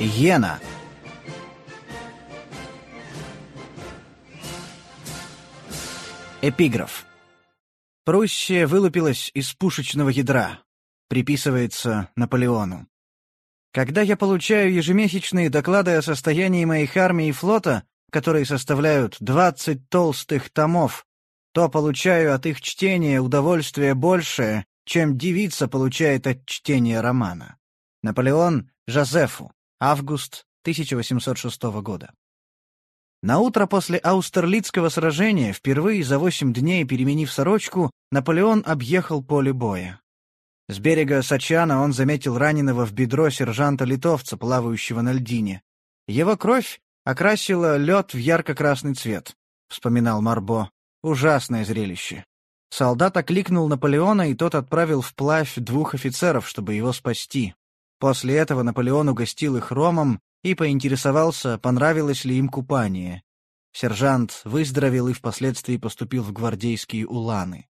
Йена. Эпиграф. Пруссия вылупилась из пушечного ядра. Приписывается Наполеону. Когда я получаю ежемесячные доклады о состоянии моих армий и флота, которые составляют 20 толстых томов, то получаю от их чтения удовольствие большее, чем девица получает от чтения романа. Наполеон Жозефу. Август 1806 года. На утро после Аустерлицкого сражения, впервые за восемь дней переменив сорочку, Наполеон объехал поле боя. С берега Сачана он заметил раненого в бедро сержанта-литовца, плавающего на льдине. Его кровь окрасила лед в ярко-красный цвет, — вспоминал Марбо. Ужасное зрелище. Солдат окликнул Наполеона, и тот отправил вплавь двух офицеров, чтобы его спасти. После этого Наполеон угостил их ромом и поинтересовался, понравилось ли им купание. Сержант выздоровел и впоследствии поступил в гвардейские уланы.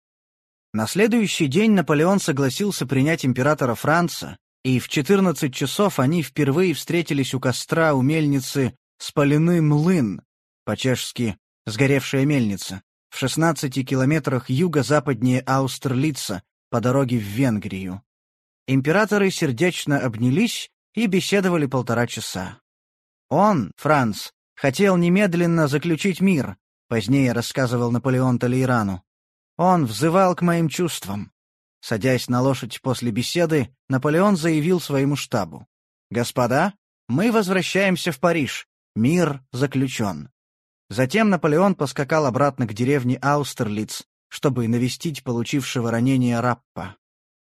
На следующий день Наполеон согласился принять императора Франца, и в 14 часов они впервые встретились у костра у мельницы «Спаленный млын», по-чешски «Сгоревшая мельница», в 16 километрах юго-западнее Аустерлица по дороге в Венгрию. Императоры сердечно обнялись и беседовали полтора часа. Он, Франц, хотел немедленно заключить мир, позднее рассказывал Наполеон Толейрану. Он взывал к моим чувствам. Садясь на лошадь после беседы, Наполеон заявил своему штабу. «Господа, мы возвращаемся в Париж. Мир заключен». Затем Наполеон поскакал обратно к деревне Аустерлиц, чтобы навестить получившего ранение Раппа.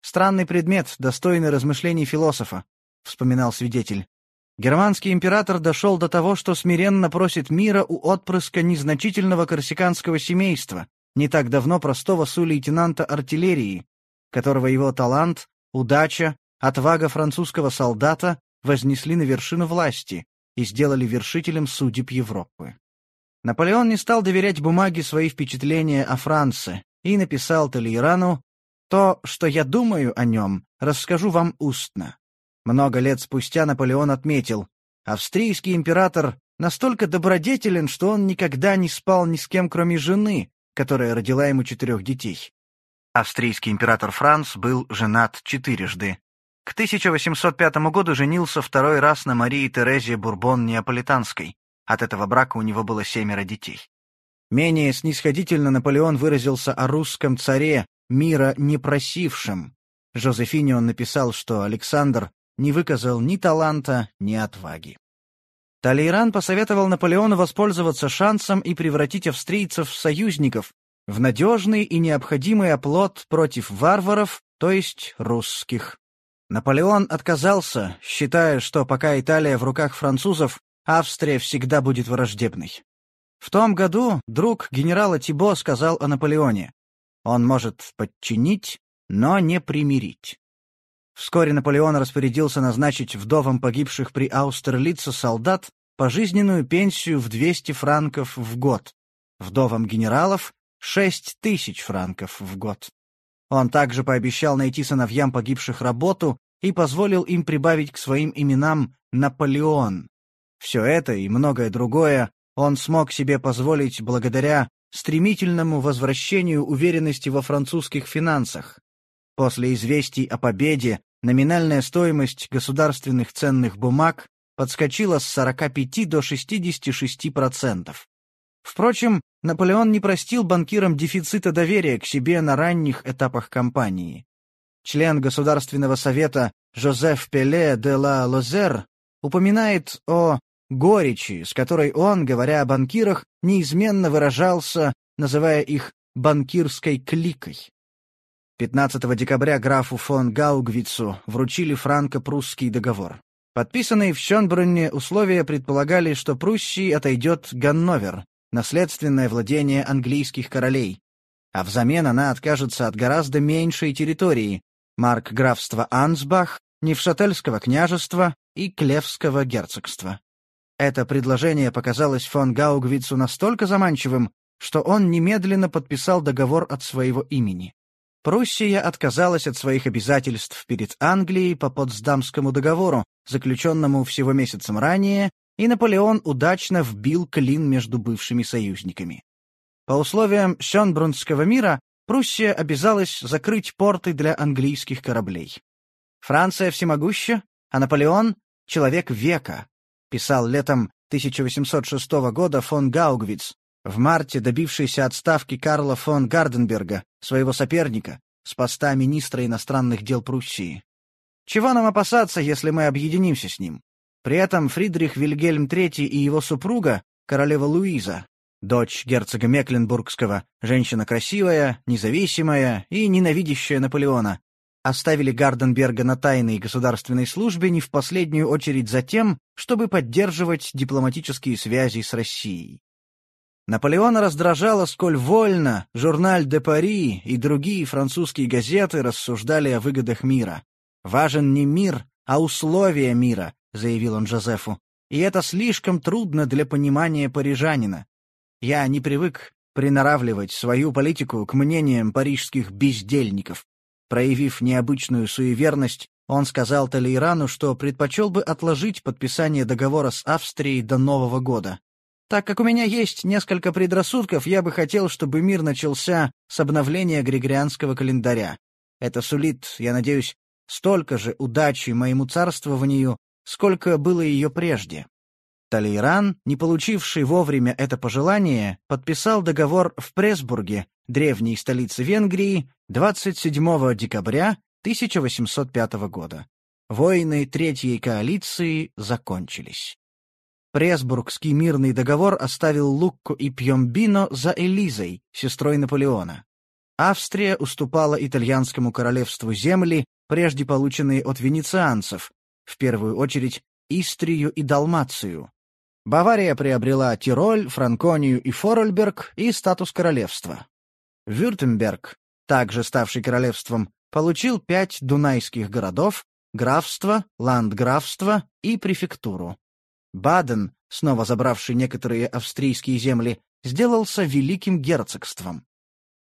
Странный предмет, достойный размышлений философа, — вспоминал свидетель. Германский император дошел до того, что смиренно просит мира у отпрыска незначительного корсиканского семейства, не так давно простого су-лейтенанта артиллерии, которого его талант, удача, отвага французского солдата вознесли на вершину власти и сделали вершителем судеб Европы. Наполеон не стал доверять бумаге свои впечатления о Франции и написал Толейрану то, что я думаю о нем, расскажу вам устно. Много лет спустя Наполеон отметил, австрийский император настолько добродетелен, что он никогда не спал ни с кем, кроме жены, которая родила ему четырех детей. Австрийский император Франц был женат четырежды. К 1805 году женился второй раз на Марии Терезе Бурбон-Неаполитанской. От этого брака у него было семеро детей. Менее снисходительно Наполеон выразился о русском царе мира не просившим. Жозефине он написал, что Александр не выказал ни таланта, ни отваги. Талейран посоветовал Наполеону воспользоваться шансом и превратить австрийцев в союзников, в надежный и необходимый оплот против варваров, то есть русских. Наполеон отказался, считая, что пока Италия в руках французов, Австрия всегда будет враждебной. В том году друг генерала Тибо сказал о Наполеоне. Он может подчинить, но не примирить. Вскоре Наполеон распорядился назначить вдовам погибших при Аустерлице солдат пожизненную пенсию в 200 франков в год, вдовам генералов — 6 тысяч франков в год. Он также пообещал найти сыновьям погибших работу и позволил им прибавить к своим именам Наполеон. Все это и многое другое он смог себе позволить благодаря стремительному возвращению уверенности во французских финансах. После известий о победе номинальная стоимость государственных ценных бумаг подскочила с 45 до 66%. Впрочем, Наполеон не простил банкирам дефицита доверия к себе на ранних этапах кампании. Член Государственного совета Жозеф Пеле де ла Лозер упоминает о горечи, с которой он, говоря о банкирах, неизменно выражался, называя их «банкирской кликой». 15 декабря графу фон Гаугвицу вручили франко-прусский договор. Подписанные в Шонбрунне условия предполагали, что Пруссии отойдет Ганновер, наследственное владение английских королей, а взамен она откажется от гораздо меньшей территории — марк графства Ансбах, Невшательского княжества и Клевского герцогства. Это предложение показалось фон Гаугвицу настолько заманчивым, что он немедленно подписал договор от своего имени. Пруссия отказалась от своих обязательств перед Англией по Потсдамскому договору, заключенному всего месяцем ранее, и Наполеон удачно вбил клин между бывшими союзниками. По условиям Шёнбрунского мира Пруссия обязалась закрыть порты для английских кораблей. «Франция всемогуща, а Наполеон — человек века», писал летом 1806 года фон Гаугвиц, в марте добившийся отставки Карла фон Гарденберга, своего соперника, с поста министра иностранных дел Пруссии. Чего нам опасаться, если мы объединимся с ним? При этом Фридрих Вильгельм III и его супруга, королева Луиза, дочь герцога Мекленбургского, женщина красивая, независимая и ненавидящая Наполеона, оставили Гарденберга на тайной государственной службе не в последнюю очередь за тем, чтобы поддерживать дипломатические связи с Россией. Наполеона раздражало, сколь вольно журналь «Де Пари» и другие французские газеты рассуждали о выгодах мира. «Важен не мир, а условия мира», — заявил он Жозефу. «И это слишком трудно для понимания парижанина. Я не привык приноравливать свою политику к мнениям парижских бездельников». Проявив необычную суеверность, он сказал Толейрану, что предпочел бы отложить подписание договора с Австрией до Нового года. Так как у меня есть несколько предрассудков, я бы хотел, чтобы мир начался с обновления Григорианского календаря. Это сулит, я надеюсь, столько же удачи моему царствованию, сколько было ее прежде. Талейран, не получивший вовремя это пожелание, подписал договор в Пресбурге, древней столице Венгрии, 27 декабря 1805 года. Войны Третьей коалиции закончились. Пресбургский мирный договор оставил Лукко и Пьембино за Элизой, сестрой Наполеона. Австрия уступала итальянскому королевству земли, прежде полученные от венецианцев, в первую очередь Истрию и Далмацию. Бавария приобрела Тироль, Франконию и Форольберг и статус королевства. Вюртемберг, также ставший королевством, получил пять дунайских городов, графство, ландграфство и префектуру. Баден, снова забравший некоторые австрийские земли, сделался великим герцогством.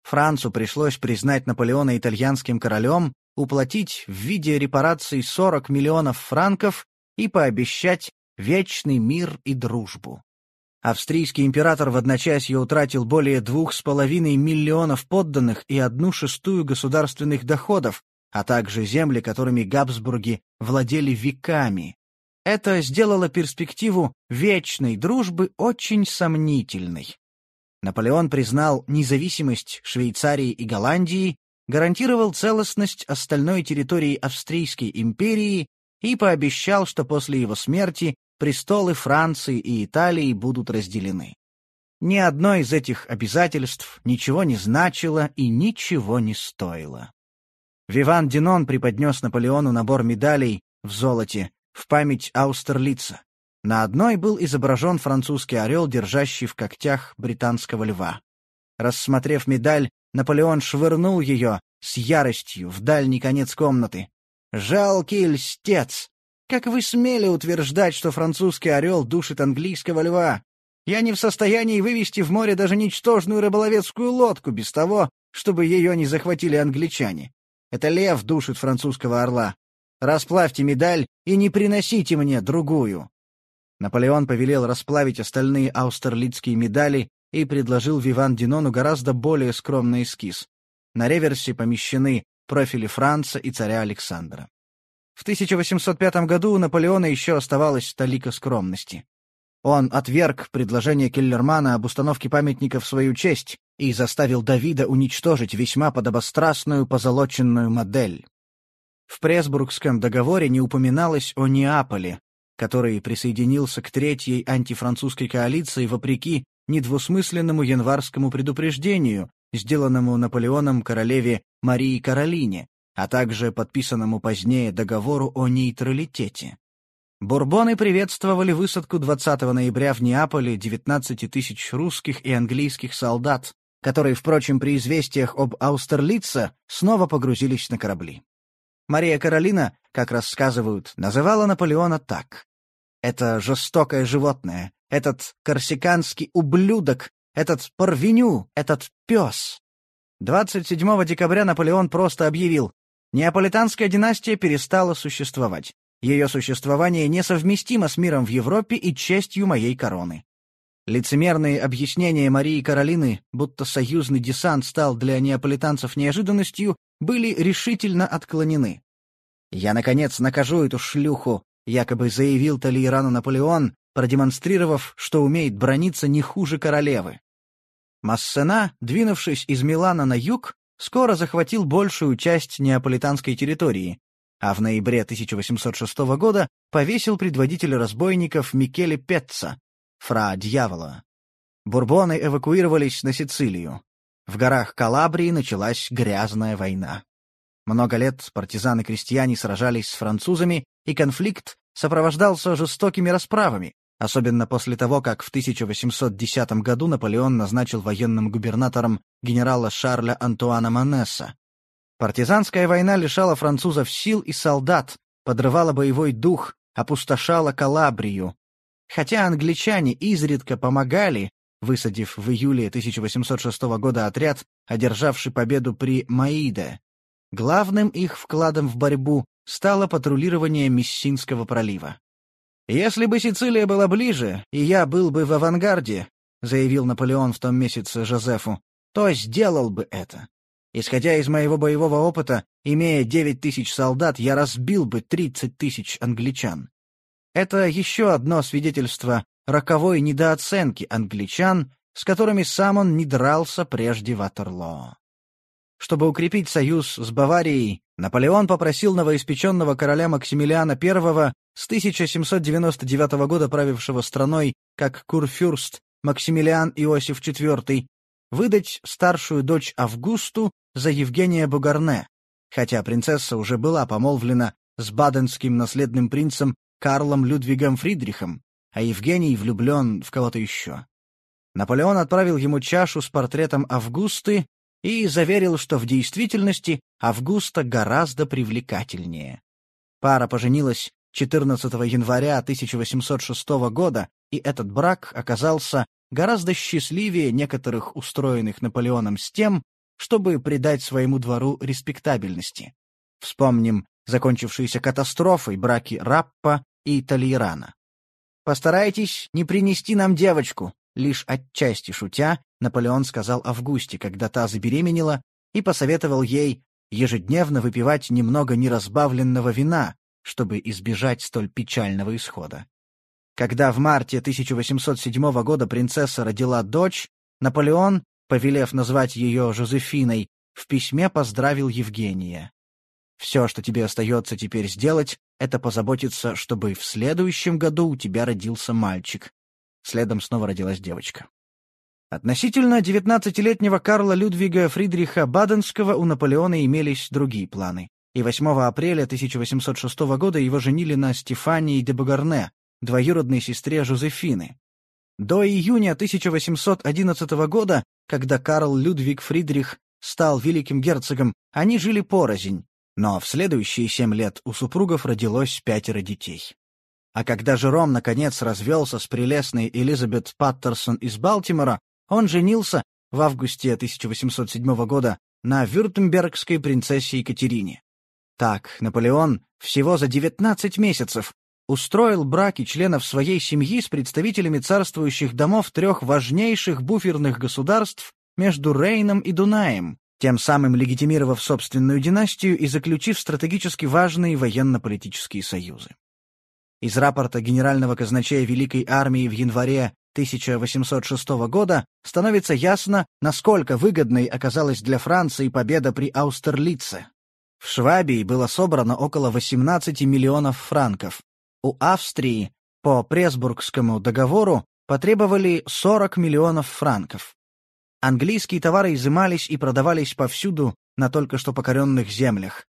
Францу пришлось признать Наполеона итальянским королем, уплатить в виде репараций 40 миллионов франков и пообещать вечный мир и дружбу. Австрийский император в одночасье утратил более двух с половиной миллионов подданных и одну шестую государственных доходов, а также земли, которыми Габсбурги владели веками. Это сделало перспективу вечной дружбы очень сомнительной. Наполеон признал независимость Швейцарии и Голландии, гарантировал целостность остальной территории Австрийской империи и пообещал, что после его смерти престолы Франции и Италии будут разделены. Ни одно из этих обязательств ничего не значило и ничего не стоило. Виван Динон преподнес Наполеону набор медалей в золоте, в память Аустерлица. На одной был изображен французский орел, держащий в когтях британского льва. Рассмотрев медаль, Наполеон швырнул ее с яростью в дальний конец комнаты. «Жалкий льстец! Как вы смели утверждать, что французский орел душит английского льва? Я не в состоянии вывести в море даже ничтожную рыболовецкую лодку без того, чтобы ее не захватили англичане. Это лев душит французского орла. Расплавьте медаль и не приносите мне другую». Наполеон повелел расплавить остальные аустерлицкие медали и предложил Виван Динону гораздо более скромный эскиз. На реверсе помещены профили Франца и царя Александра. В 1805 году у Наполеона еще оставалась столика скромности. Он отверг предложение Келлермана об установке памятника в свою честь и заставил Давида уничтожить весьма подобострастную позолоченную модель. В Пресбургском договоре не упоминалось о Неаполе, который присоединился к Третьей антифранцузской коалиции вопреки недвусмысленному январскому предупреждению, сделанному Наполеоном королеве Марии Каролине, а также подписанному позднее договору о нейтралитете. Бурбоны приветствовали высадку 20 ноября в Неаполе 19 тысяч русских и английских солдат, которые, впрочем, при известиях об Аустерлице снова погрузились на корабли. Мария Каролина, как рассказывают, называла Наполеона так. «Это жестокое животное, этот корсиканский ублюдок, этот порвеню, этот пес». 27 декабря Наполеон просто объявил, Неаполитанская династия перестала существовать. Ее существование несовместимо с миром в Европе и честью моей короны. Лицемерные объяснения Марии Каролины, будто союзный десант стал для неаполитанцев неожиданностью, были решительно отклонены. «Я, наконец, накажу эту шлюху», — якобы заявил Талейрану Наполеон, продемонстрировав, что умеет брониться не хуже королевы. Массена, двинувшись из Милана на юг, скоро захватил большую часть неаполитанской территории, а в ноябре 1806 года повесил предводителя разбойников Микеле Петца, фра Дьявола. Бурбоны эвакуировались на Сицилию. В горах Калабрии началась грязная война. Много лет партизаны-крестьяне сражались с французами, и конфликт сопровождался жестокими расправами, особенно после того, как в 1810 году Наполеон назначил военным губернатором генерала Шарля Антуана Манесса. Партизанская война лишала французов сил и солдат, подрывала боевой дух, опустошала Калабрию, Хотя англичане изредка помогали, высадив в июле 1806 года отряд, одержавший победу при Маиде, главным их вкладом в борьбу стало патрулирование Мессинского пролива. «Если бы Сицилия была ближе, и я был бы в авангарде», заявил Наполеон в том месяце Жозефу, то сделал бы это. Исходя из моего боевого опыта, имея девять тысяч солдат, я разбил бы тридцать тысяч англичан. Это еще одно свидетельство роковой недооценки англичан, с которыми сам он не дрался прежде Ватерлоо. Чтобы укрепить союз с Баварией, Наполеон попросил новоиспеченного короля Максимилиана I с 1799 года правившего страной как курфюрст Максимилиан Иосиф IV выдать старшую дочь Августу за Евгения Бугарне, хотя принцесса уже была помолвлена с баденским наследным принцем Карлом Людвигом Фридрихом, а Евгений влюблен в кого-то еще. Наполеон отправил ему чашу с портретом Августы и заверил, что в действительности Августа гораздо привлекательнее. Пара поженилась 14 января 1806 года, и этот брак оказался гораздо счастливее некоторых устроенных Наполеоном с тем, чтобы придать своему двору респектабельности. Вспомним закончившиеся катастрофой браки Раппа и Толейрана. «Постарайтесь не принести нам девочку», — лишь отчасти шутя, Наполеон сказал Августе, когда та забеременела, и посоветовал ей ежедневно выпивать немного неразбавленного вина, чтобы избежать столь печального исхода. Когда в марте 1807 года принцесса родила дочь, Наполеон, повелев назвать ее Жозефиной, в письме поздравил Евгения. Все, что тебе остается теперь сделать, это позаботиться, чтобы в следующем году у тебя родился мальчик. Следом снова родилась девочка. Относительно девятнадцатилетнего Карла Людвига Фридриха Баденского у Наполеона имелись другие планы, и 8 апреля 1806 года его женили на Стефании де Багарне, двоюродной сестре Жозефины. До июня 1811 года, когда Карл Людвиг Фридрих стал великим герцогом, они жили порознь, но в следующие семь лет у супругов родилось пятеро детей. А когда Жером наконец развелся с прелестной Элизабет Паттерсон из Балтимора, он женился в августе 1807 года на вюртембергской принцессе Екатерине. Так, Наполеон всего за 19 месяцев устроил браки членов своей семьи с представителями царствующих домов трех важнейших буферных государств между Рейном и Дунаем, тем самым легитимировав собственную династию и заключив стратегически важные военно-политические союзы. Из рапорта генерального казначея Великой армии в январе 1806 года становится ясно, насколько выгодной оказалась для Франции победа при Аустерлице. В Швабии было собрано около 18 миллионов франков. У Австрии по Пресбургскому договору потребовали 40 миллионов франков. Английские товары изымались и продавались повсюду на только что покоренных землях.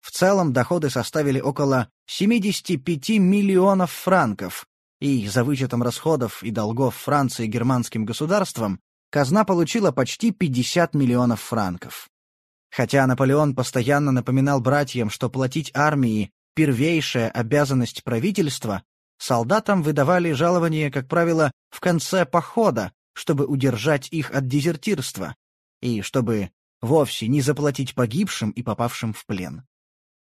В целом доходы составили около 75 миллионов франков, и за вычетом расходов и долгов Франции германским государствам казна получила почти 50 миллионов франков. Хотя Наполеон постоянно напоминал братьям, что платить армии — первейшая обязанность правительства, солдатам выдавали жалования, как правило, в конце похода, чтобы удержать их от дезертирства, и чтобы вовсе не заплатить погибшим и попавшим в плен.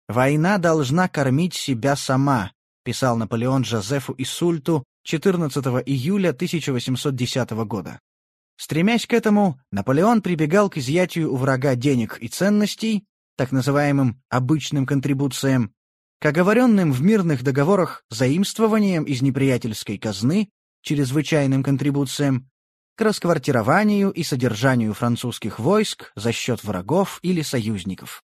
«Война должна кормить себя сама», — писал Наполеон Жозефу Исульту 14 июля 1810 года. Стремясь к этому, Наполеон прибегал к изъятию у врага денег и ценностей, так называемым обычным контрибуциям, к оговоренным в мирных договорах заимствованием из неприятельской казны, чрезвычайным контрибуциям, к расквартированию и содержанию французских войск за счет врагов или союзников.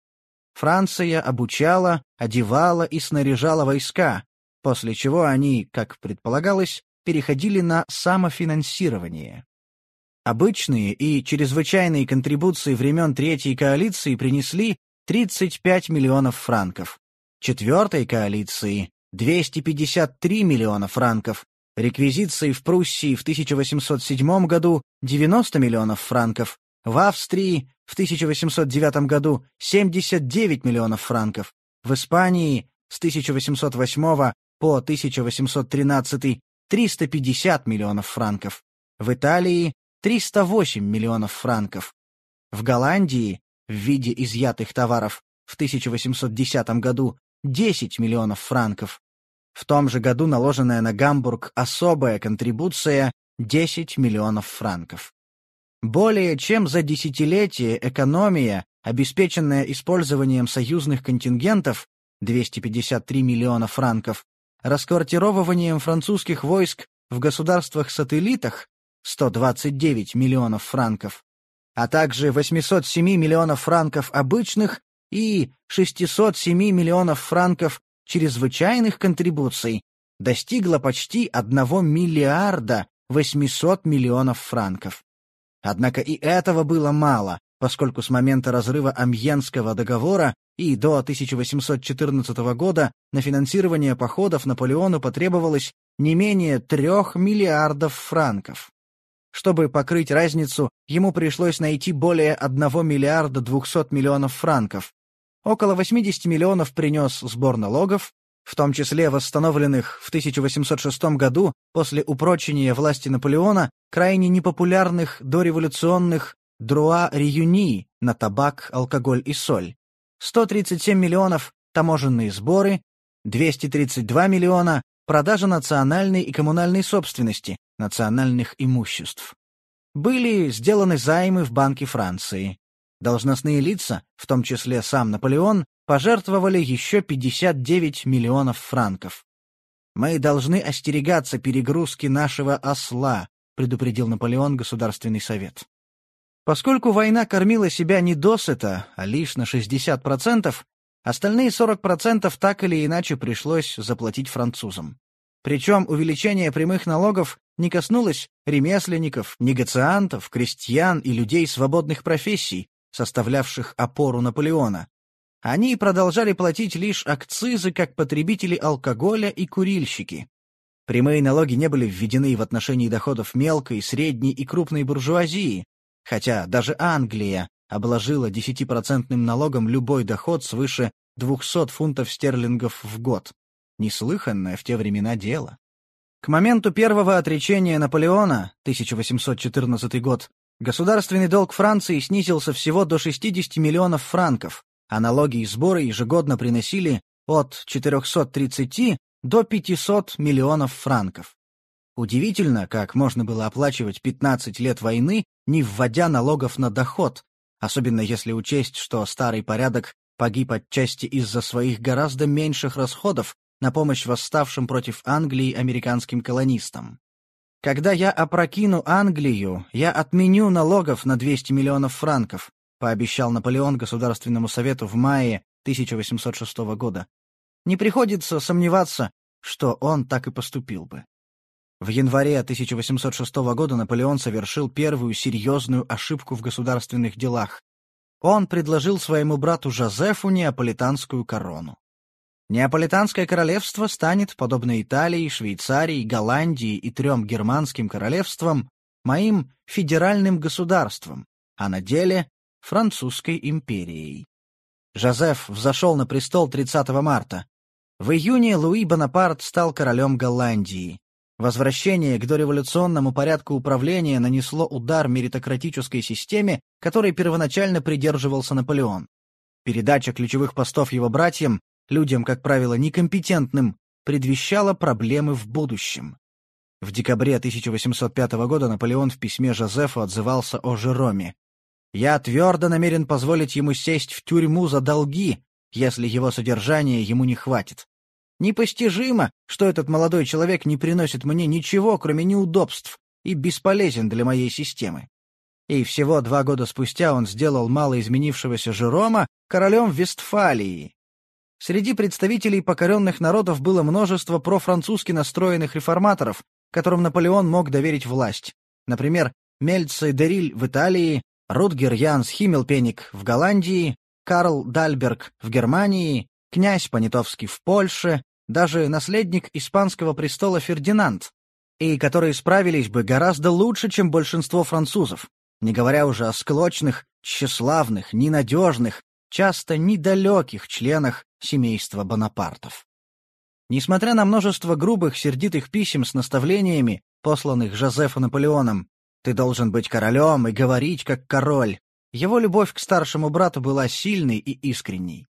Франция обучала, одевала и снаряжала войска, после чего они, как предполагалось, переходили на самофинансирование. Обычные и чрезвычайные контрибуции времен Третьей коалиции принесли 35 миллионов франков, Четвертой коалиции — 253 миллиона франков, реквизиции в Пруссии в 1807 году — 90 миллионов франков, в Австрии в 1809 году 79 миллионов франков, в Испании с 1808 по 1813 350 миллионов франков, в Италии 308 миллионов франков, в Голландии в виде изъятых товаров в 1810 году 10 миллионов франков. В том же году наложенная на Гамбург особая контрибуция 10 миллионов франков. Более чем за десятилетие экономия, обеспеченная использованием союзных контингентов 253 миллиона франков, расквартировыванием французских войск в государствах-сателлитах 129 миллионов франков, а также 807 миллионов франков обычных и 607 миллионов франков чрезвычайных контрибуций достигла почти 1 миллиарда 800 миллионов франков. Однако и этого было мало, поскольку с момента разрыва Амьенского договора и до 1814 года на финансирование походов Наполеону потребовалось не менее трех миллиардов франков. Чтобы покрыть разницу, ему пришлось найти более 1 миллиарда 200 миллионов франков, Около 80 миллионов принес сбор налогов, в том числе восстановленных в 1806 году после упрочения власти Наполеона крайне непопулярных дореволюционных друа-реюни на табак, алкоголь и соль. 137 миллионов – таможенные сборы, 232 миллиона – продажа национальной и коммунальной собственности, национальных имуществ. Были сделаны займы в Банке Франции. Должностные лица, в том числе сам Наполеон, пожертвовали еще 59 миллионов франков. «Мы должны остерегаться перегрузки нашего осла», предупредил Наполеон Государственный совет. Поскольку война кормила себя не досыта, а лишь на 60%, остальные 40% так или иначе пришлось заплатить французам. Причем увеличение прямых налогов не коснулось ремесленников, негациантов, крестьян и людей свободных профессий, составлявших опору Наполеона. Они продолжали платить лишь акцизы как потребители алкоголя и курильщики. Прямые налоги не были введены в отношении доходов мелкой, средней и крупной буржуазии, хотя даже Англия обложила 10% налогом любой доход свыше 200 фунтов стерлингов в год. Неслыханное в те времена дело. К моменту первого отречения Наполеона, 1814 год, Государственный долг Франции снизился всего до 60 миллионов франков, а налоги и сборы ежегодно приносили от 430 до 500 миллионов франков. Удивительно, как можно было оплачивать 15 лет войны, не вводя налогов на доход, особенно если учесть, что старый порядок погиб отчасти из-за своих гораздо меньших расходов на помощь восставшим против Англии американским колонистам. Когда я опрокину Англию, я отменю налогов на 200 миллионов франков, пообещал Наполеон Государственному совету в мае 1806 года. Не приходится сомневаться, что он так и поступил бы. В январе 1806 года Наполеон совершил первую серьезную ошибку в государственных делах. Он предложил своему брату Жозефу неаполитанскую корону. Неаполитанское королевство станет, подобно Италии, Швейцарии, Голландии и трем германским королевствам, моим федеральным государством, а на деле — французской империей. Жозеф взошел на престол 30 марта. В июне Луи Бонапарт стал королем Голландии. Возвращение к дореволюционному порядку управления нанесло удар меритократической системе, которой первоначально придерживался Наполеон. Передача ключевых постов его братьям, людям, как правило, некомпетентным, предвещала проблемы в будущем. В декабре 1805 года Наполеон в письме Жозефу отзывался о Жероме. «Я твердо намерен позволить ему сесть в тюрьму за долги, если его содержания ему не хватит. Непостижимо, что этот молодой человек не приносит мне ничего, кроме неудобств, и бесполезен для моей системы. И всего два года спустя он сделал мало изменившегося Жерома королем Вестфалии. Среди представителей покоренных народов было множество профранцузски настроенных реформаторов, которым Наполеон мог доверить власть. Например, Мельце Дериль в Италии, Рутгер Янс Химмелпеник в Голландии, Карл Дальберг в Германии, князь Понятовский в Польше, даже наследник испанского престола Фердинанд, и которые справились бы гораздо лучше, чем большинство французов, не говоря уже о склочных, тщеславных, ненадежных, часто недалеких членах семейства Бонапартов. Несмотря на множество грубых, сердитых писем с наставлениями, посланных Жозефу Наполеоном, «Ты должен быть королем и говорить как король», его любовь к старшему брату была сильной и искренней.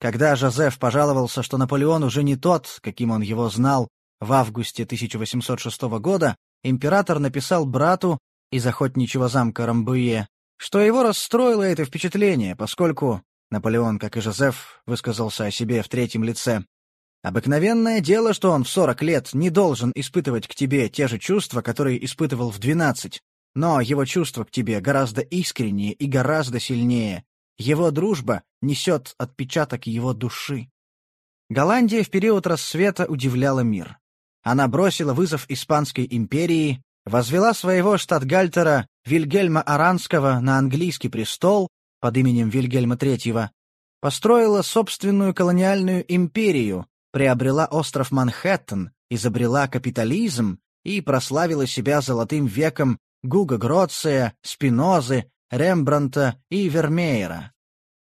Когда Жозеф пожаловался, что Наполеон уже не тот, каким он его знал в августе 1806 года, император написал брату из охотничьего замка Рамбуе, что его расстроило это впечатление, поскольку Наполеон, как и Жозеф, высказался о себе в третьем лице. Обыкновенное дело, что он в 40 лет не должен испытывать к тебе те же чувства, которые испытывал в 12, но его чувства к тебе гораздо искреннее и гораздо сильнее, его дружба несет отпечаток его души. Голландия в период рассвета удивляла мир. Она бросила вызов Испанской империи, возвела своего штатгальтера Вильгельма Аранского на английский престол под именем Вильгельма III, построила собственную колониальную империю, приобрела остров Манхэттен, изобрела капитализм и прославила себя золотым веком Гуга Гроция, Спинозы, Рембранта и Вермеера.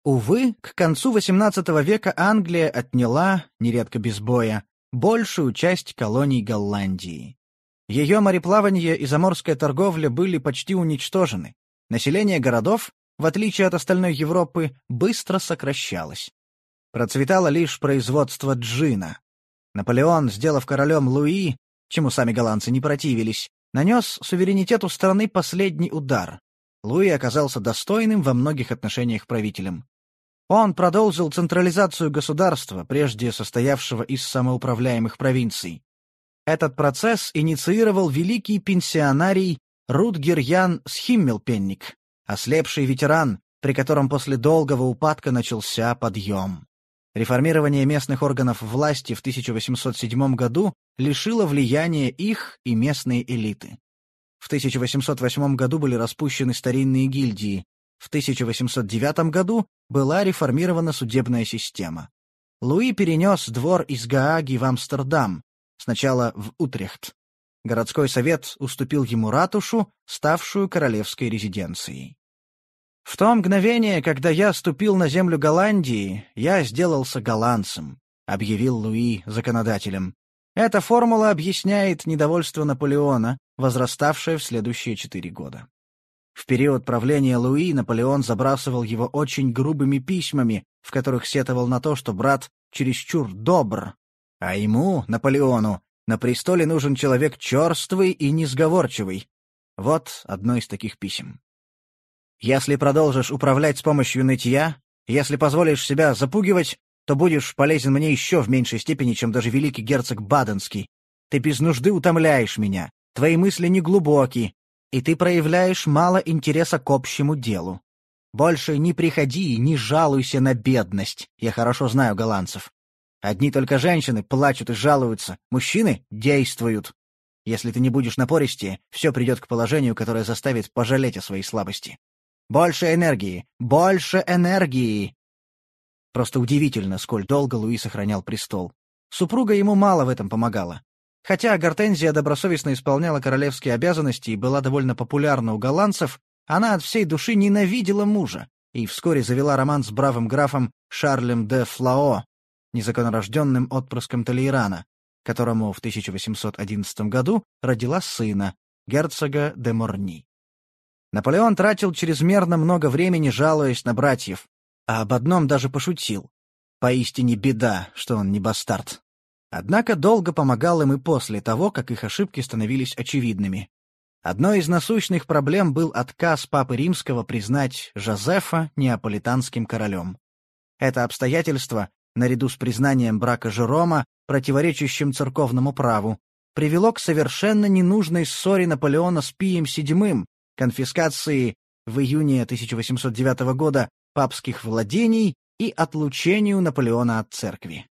Увы, к концу XVIII века Англия отняла, нередко без боя, большую часть колоний Голландии. Ее мореплавание и заморская торговля были почти уничтожены. Население городов, в отличие от остальной Европы, быстро сокращалось. Процветало лишь производство джина. Наполеон, сделав королем Луи, чему сами голландцы не противились, нанес суверенитету страны последний удар. Луи оказался достойным во многих отношениях правителем. Он продолжил централизацию государства, прежде состоявшего из самоуправляемых провинций. Этот процесс инициировал великий пенсионарий Рутгер Ян Схиммелпенник, ослепший ветеран, при котором после долгого упадка начался подъем. Реформирование местных органов власти в 1807 году лишило влияния их и местные элиты. В 1808 году были распущены старинные гильдии. В 1809 году была реформирована судебная система. Луи перенес двор из Гааги в Амстердам, сначала в Утрехт. Городской совет уступил ему ратушу, ставшую королевской резиденцией. В то мгновение, когда я ступил на землю Голландии, я сделался голландцем, объявил Луи законодателем. Эта формула объясняет недовольство Наполеона, возраставшее в следующие четыре года. В период правления Луи Наполеон забрасывал его очень грубыми письмами, в которых сетовал на то, что брат чересчур добр, а ему, Наполеону, на престоле нужен человек черствый и несговорчивый. Вот одно из таких писем. «Если продолжишь управлять с помощью нытья, если позволишь себя запугивать, то будешь полезен мне еще в меньшей степени, чем даже великий герцог Баденский. Ты без нужды утомляешь меня, твои мысли неглубоки, и ты проявляешь мало интереса к общему делу. Больше не приходи и не жалуйся на бедность, я хорошо знаю голландцев. Одни только женщины плачут и жалуются, мужчины действуют. Если ты не будешь напористее, все придет к положению, которое заставит пожалеть о своей слабости. Больше энергии! Больше энергии! Просто удивительно, сколь долго Луи сохранял престол. Супруга ему мало в этом помогала. Хотя Гортензия добросовестно исполняла королевские обязанности и была довольно популярна у голландцев, она от всей души ненавидела мужа и вскоре завела роман с бравым графом Шарлем де Флао, незаконнорожденным отпрыском Толейрана. которому в 1811 году родила сына, герцога де Морни. Наполеон тратил чрезмерно много времени, жалуясь на братьев, а об одном даже пошутил. Поистине беда, что он не бастард. Однако долго помогал им и после того, как их ошибки становились очевидными. Одной из насущных проблем был отказ Папы Римского признать Жозефа неаполитанским королем. Это обстоятельство, наряду с признанием брака Жерома, противоречащим церковному праву, привело к совершенно ненужной ссоре Наполеона с Пием VII, конфискации в июне 1809 года папских владений и отлучению Наполеона от церкви.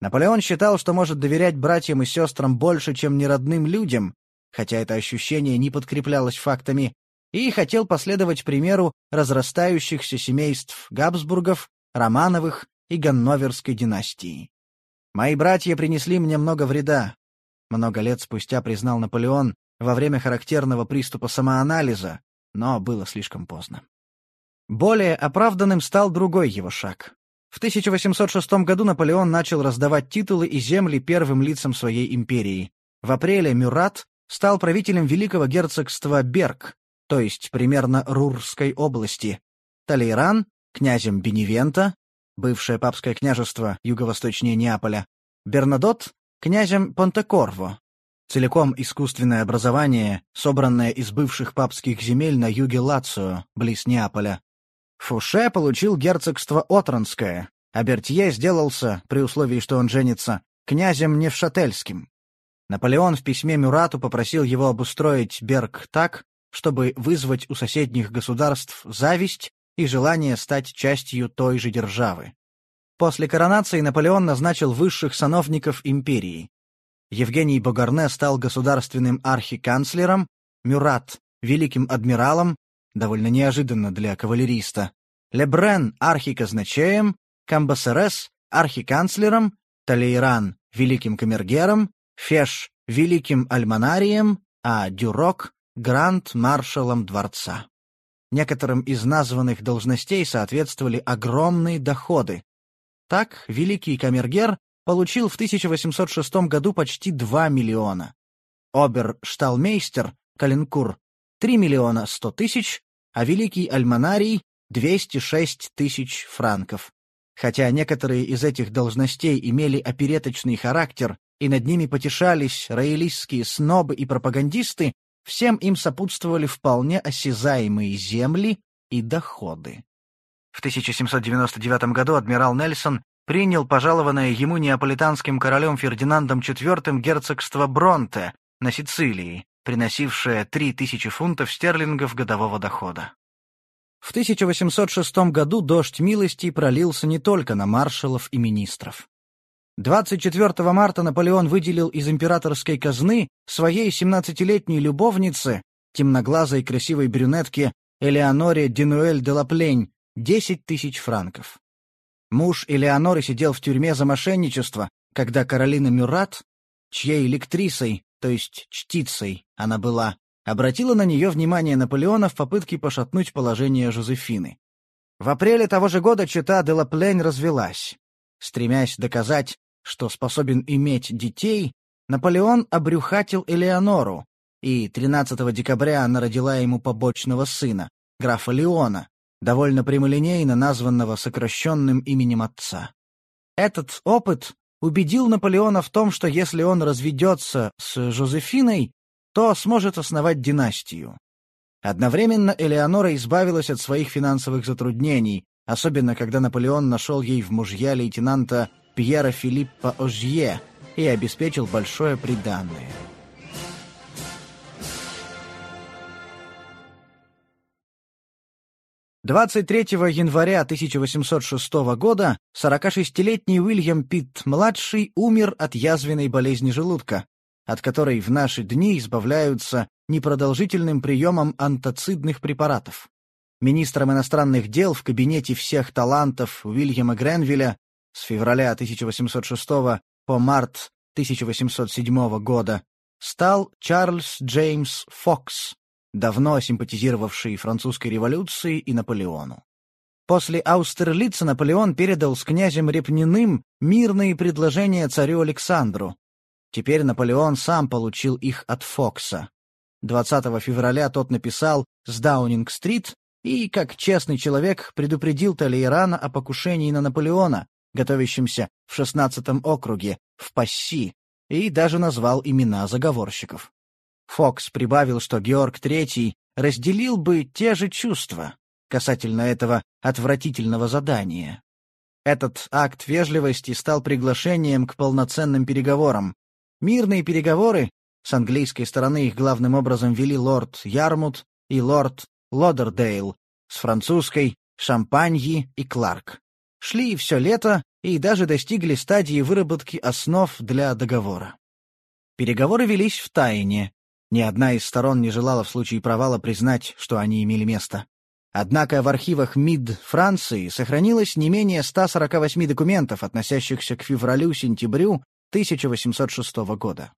Наполеон считал, что может доверять братьям и сестрам больше, чем неродным людям, хотя это ощущение не подкреплялось фактами, и хотел последовать примеру разрастающихся семейств Габсбургов, Романовых и Ганноверской династии. «Мои братья принесли мне много вреда», — много лет спустя признал Наполеон во время характерного приступа самоанализа, но было слишком поздно. Более оправданным стал другой его шаг. В 1806 году Наполеон начал раздавать титулы и земли первым лицам своей империи. В апреле Мюрат стал правителем великого герцогства Берг, то есть примерно Рурской области, Талейран — князем Беневента, бывшее папское княжество юго-восточнее Неаполя, Бернадот — князем Понтекорво, целиком искусственное образование, собранное из бывших папских земель на юге Лацио, близ Неаполя. Фуше получил герцогство Отранское, а Бертье сделался, при условии, что он женится, князем Невшательским. Наполеон в письме Мюрату попросил его обустроить Берг так, чтобы вызвать у соседних государств зависть и желание стать частью той же державы. После коронации Наполеон назначил высших сановников империи. Евгений Богарне стал государственным архиканцлером, Мюрат — великим адмиралом, довольно неожиданно для кавалериста, Лебрен — архиказначеем, Камбасерес — архиканцлером, Талейран — великим камергером, Феш — великим альманарием, а Дюрок — гранд-маршалом дворца. Некоторым из названных должностей соответствовали огромные доходы. Так, великий камергер получил в 1806 году почти 2 миллиона. Обершталмейстер, Калинкур, 3 миллиона 100 тысяч, а великий альманарий — 206 тысяч франков. Хотя некоторые из этих должностей имели опереточный характер и над ними потешались роялистские снобы и пропагандисты, всем им сопутствовали вполне осязаемые земли и доходы. В 1799 году адмирал Нельсон принял пожалованное ему неаполитанским королем Фердинандом IV герцогство Бронте на Сицилии, приносившее 3000 фунтов стерлингов годового дохода. В 1806 году дождь милости пролился не только на маршалов и министров. 24 марта Наполеон выделил из императорской казны своей 17-летней любовнице, темноглазой красивой брюнетке Элеоноре Денуэль де Лаплень, 10 тысяч франков. Муж Элеоноры сидел в тюрьме за мошенничество, когда Каролина Мюрат, чьей электрисой, то есть чтицей, она была, обратила на нее внимание Наполеона в попытке пошатнуть положение Жозефины. В апреле того же года чета де Лаплень развелась. Стремясь доказать, что способен иметь детей, Наполеон обрюхатил Элеонору, и 13 декабря она родила ему побочного сына, графа Леона, довольно прямолинейно названного сокращенным именем отца. Этот опыт убедил Наполеона в том, что если он разведется с Жозефиной, то сможет основать династию. Одновременно Элеонора избавилась от своих финансовых затруднений, особенно когда Наполеон нашел ей в мужья лейтенанта Пьера Филиппа Ожье и обеспечил большое приданное. Двадцать третьего января 1806 года 46-летний Уильям Питт-младший умер от язвенной болезни желудка, от которой в наши дни избавляются непродолжительным приемом антацидных препаратов. Министром иностранных дел в кабинете всех талантов Уильяма Гренвилля с февраля 1806 по март 1807 года стал Чарльз Джеймс Фокс, давно симпатизировавший французской революции и Наполеону. После Аустерлица Наполеон передал с князем Репниным мирные предложения царю Александру. Теперь Наполеон сам получил их от Фокса. 20 февраля тот написал с Даунинг-стрит и, как честный человек, предупредил Толейрана о покушении на Наполеона, готовящемся в 16-м округе, в Пасси, и даже назвал имена заговорщиков. Фокс прибавил, что Георг III разделил бы те же чувства касательно этого отвратительного задания. Этот акт вежливости стал приглашением к полноценным переговорам. Мирные переговоры, с английской стороны их главным образом вели лорд Ярмут и лорд Лодердейл, с французской — Шампаньи и Кларк. Шли все лето и даже достигли стадии выработки основ для договора. Переговоры велись в тайне. Ни одна из сторон не желала в случае провала признать, что они имели место. Однако в архивах МИД Франции сохранилось не менее 148 документов, относящихся к февралю-сентябрю 1806 года.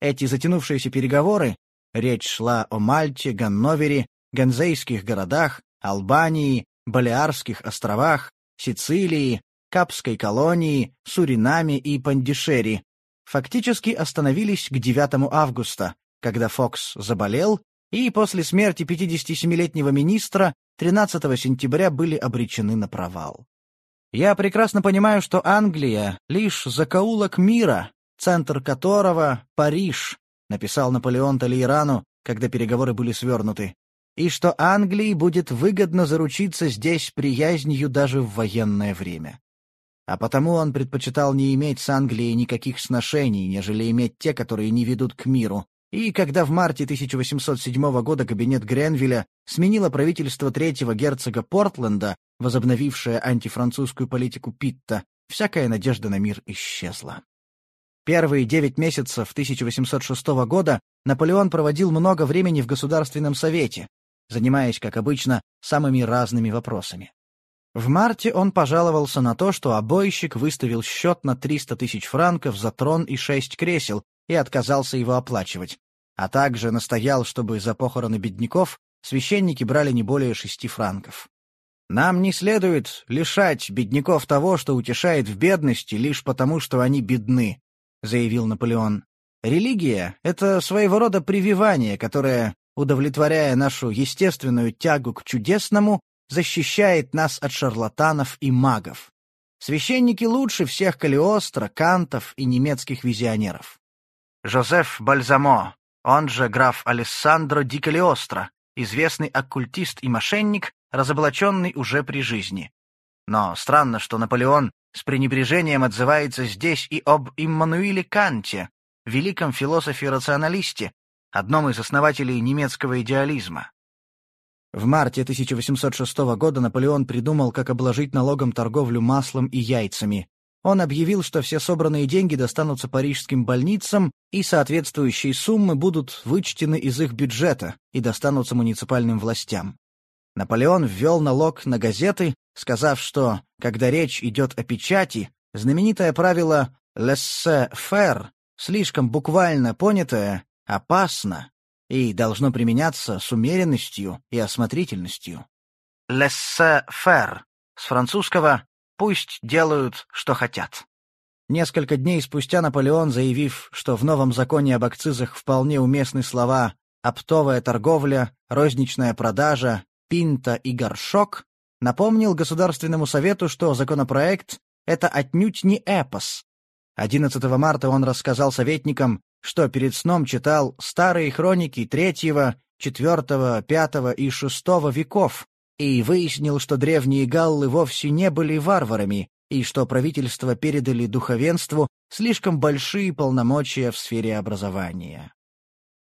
Эти затянувшиеся переговоры, речь шла о Мальте, Ганновере, Ганзейских городах, Албании, Балиарских островах, Сицилии, Капской колонии, Суринаме и Пандишери, фактически остановились к 9 августа, когда Фокс заболел, и после смерти 57-летнего министра 13 сентября были обречены на провал. Я прекрасно понимаю, что Англия — лишь закоулок мира, центр которого — Париж, написал Наполеон Толейрану, когда переговоры были свернуты, и что Англии будет выгодно заручиться здесь приязнью даже в военное время. А потому он предпочитал не иметь с Англией никаких сношений, нежели иметь те, которые не ведут к миру, и когда в марте 1807 года кабинет Гренвилля сменило правительство третьего герцога Портленда, возобновившее антифранцузскую политику Питта, всякая надежда на мир исчезла. Первые девять месяцев 1806 года Наполеон проводил много времени в Государственном совете, занимаясь, как обычно, самыми разными вопросами. В марте он пожаловался на то, что обойщик выставил счет на 300 тысяч франков за трон и шесть кресел, и отказался его оплачивать, а также настоял, чтобы за похороны бедняков священники брали не более шести франков. «Нам не следует лишать бедняков того, что утешает в бедности, лишь потому, что они бедны», — заявил Наполеон. «Религия — это своего рода прививание, которое, удовлетворяя нашу естественную тягу к чудесному, защищает нас от шарлатанов и магов. Священники лучше всех Калиостро, Кантов и немецких визионеров. Жозеф Бальзамо, он же граф Алессандро Ди Калиостро, известный оккультист и мошенник, разоблаченный уже при жизни. Но странно, что Наполеон с пренебрежением отзывается здесь и об Иммануиле Канте, великом философе-рационалисте, одном из основателей немецкого идеализма. В марте 1806 года Наполеон придумал, как обложить налогом торговлю маслом и яйцами, он объявил, что все собранные деньги достанутся парижским больницам, и соответствующие суммы будут вычтены из их бюджета и достанутся муниципальным властям. Наполеон ввел налог на газеты, сказав, что, когда речь идет о печати, знаменитое правило «laissez-faire», слишком буквально понятое, опасно и должно применяться с умеренностью и осмотрительностью. «Laissez-faire» с французского Пусть делают, что хотят. Несколько дней спустя Наполеон, заявив, что в новом законе об акцизах вполне уместны слова «оптовая торговля», «розничная продажа», «пинта» и «горшок», напомнил Государственному Совету, что законопроект — это отнюдь не эпос. 11 марта он рассказал советникам, что перед сном читал старые хроники третьего, четвертого, пятого и шестого веков, и выяснил, что древние галлы вовсе не были варварами, и что правительство передали духовенству слишком большие полномочия в сфере образования.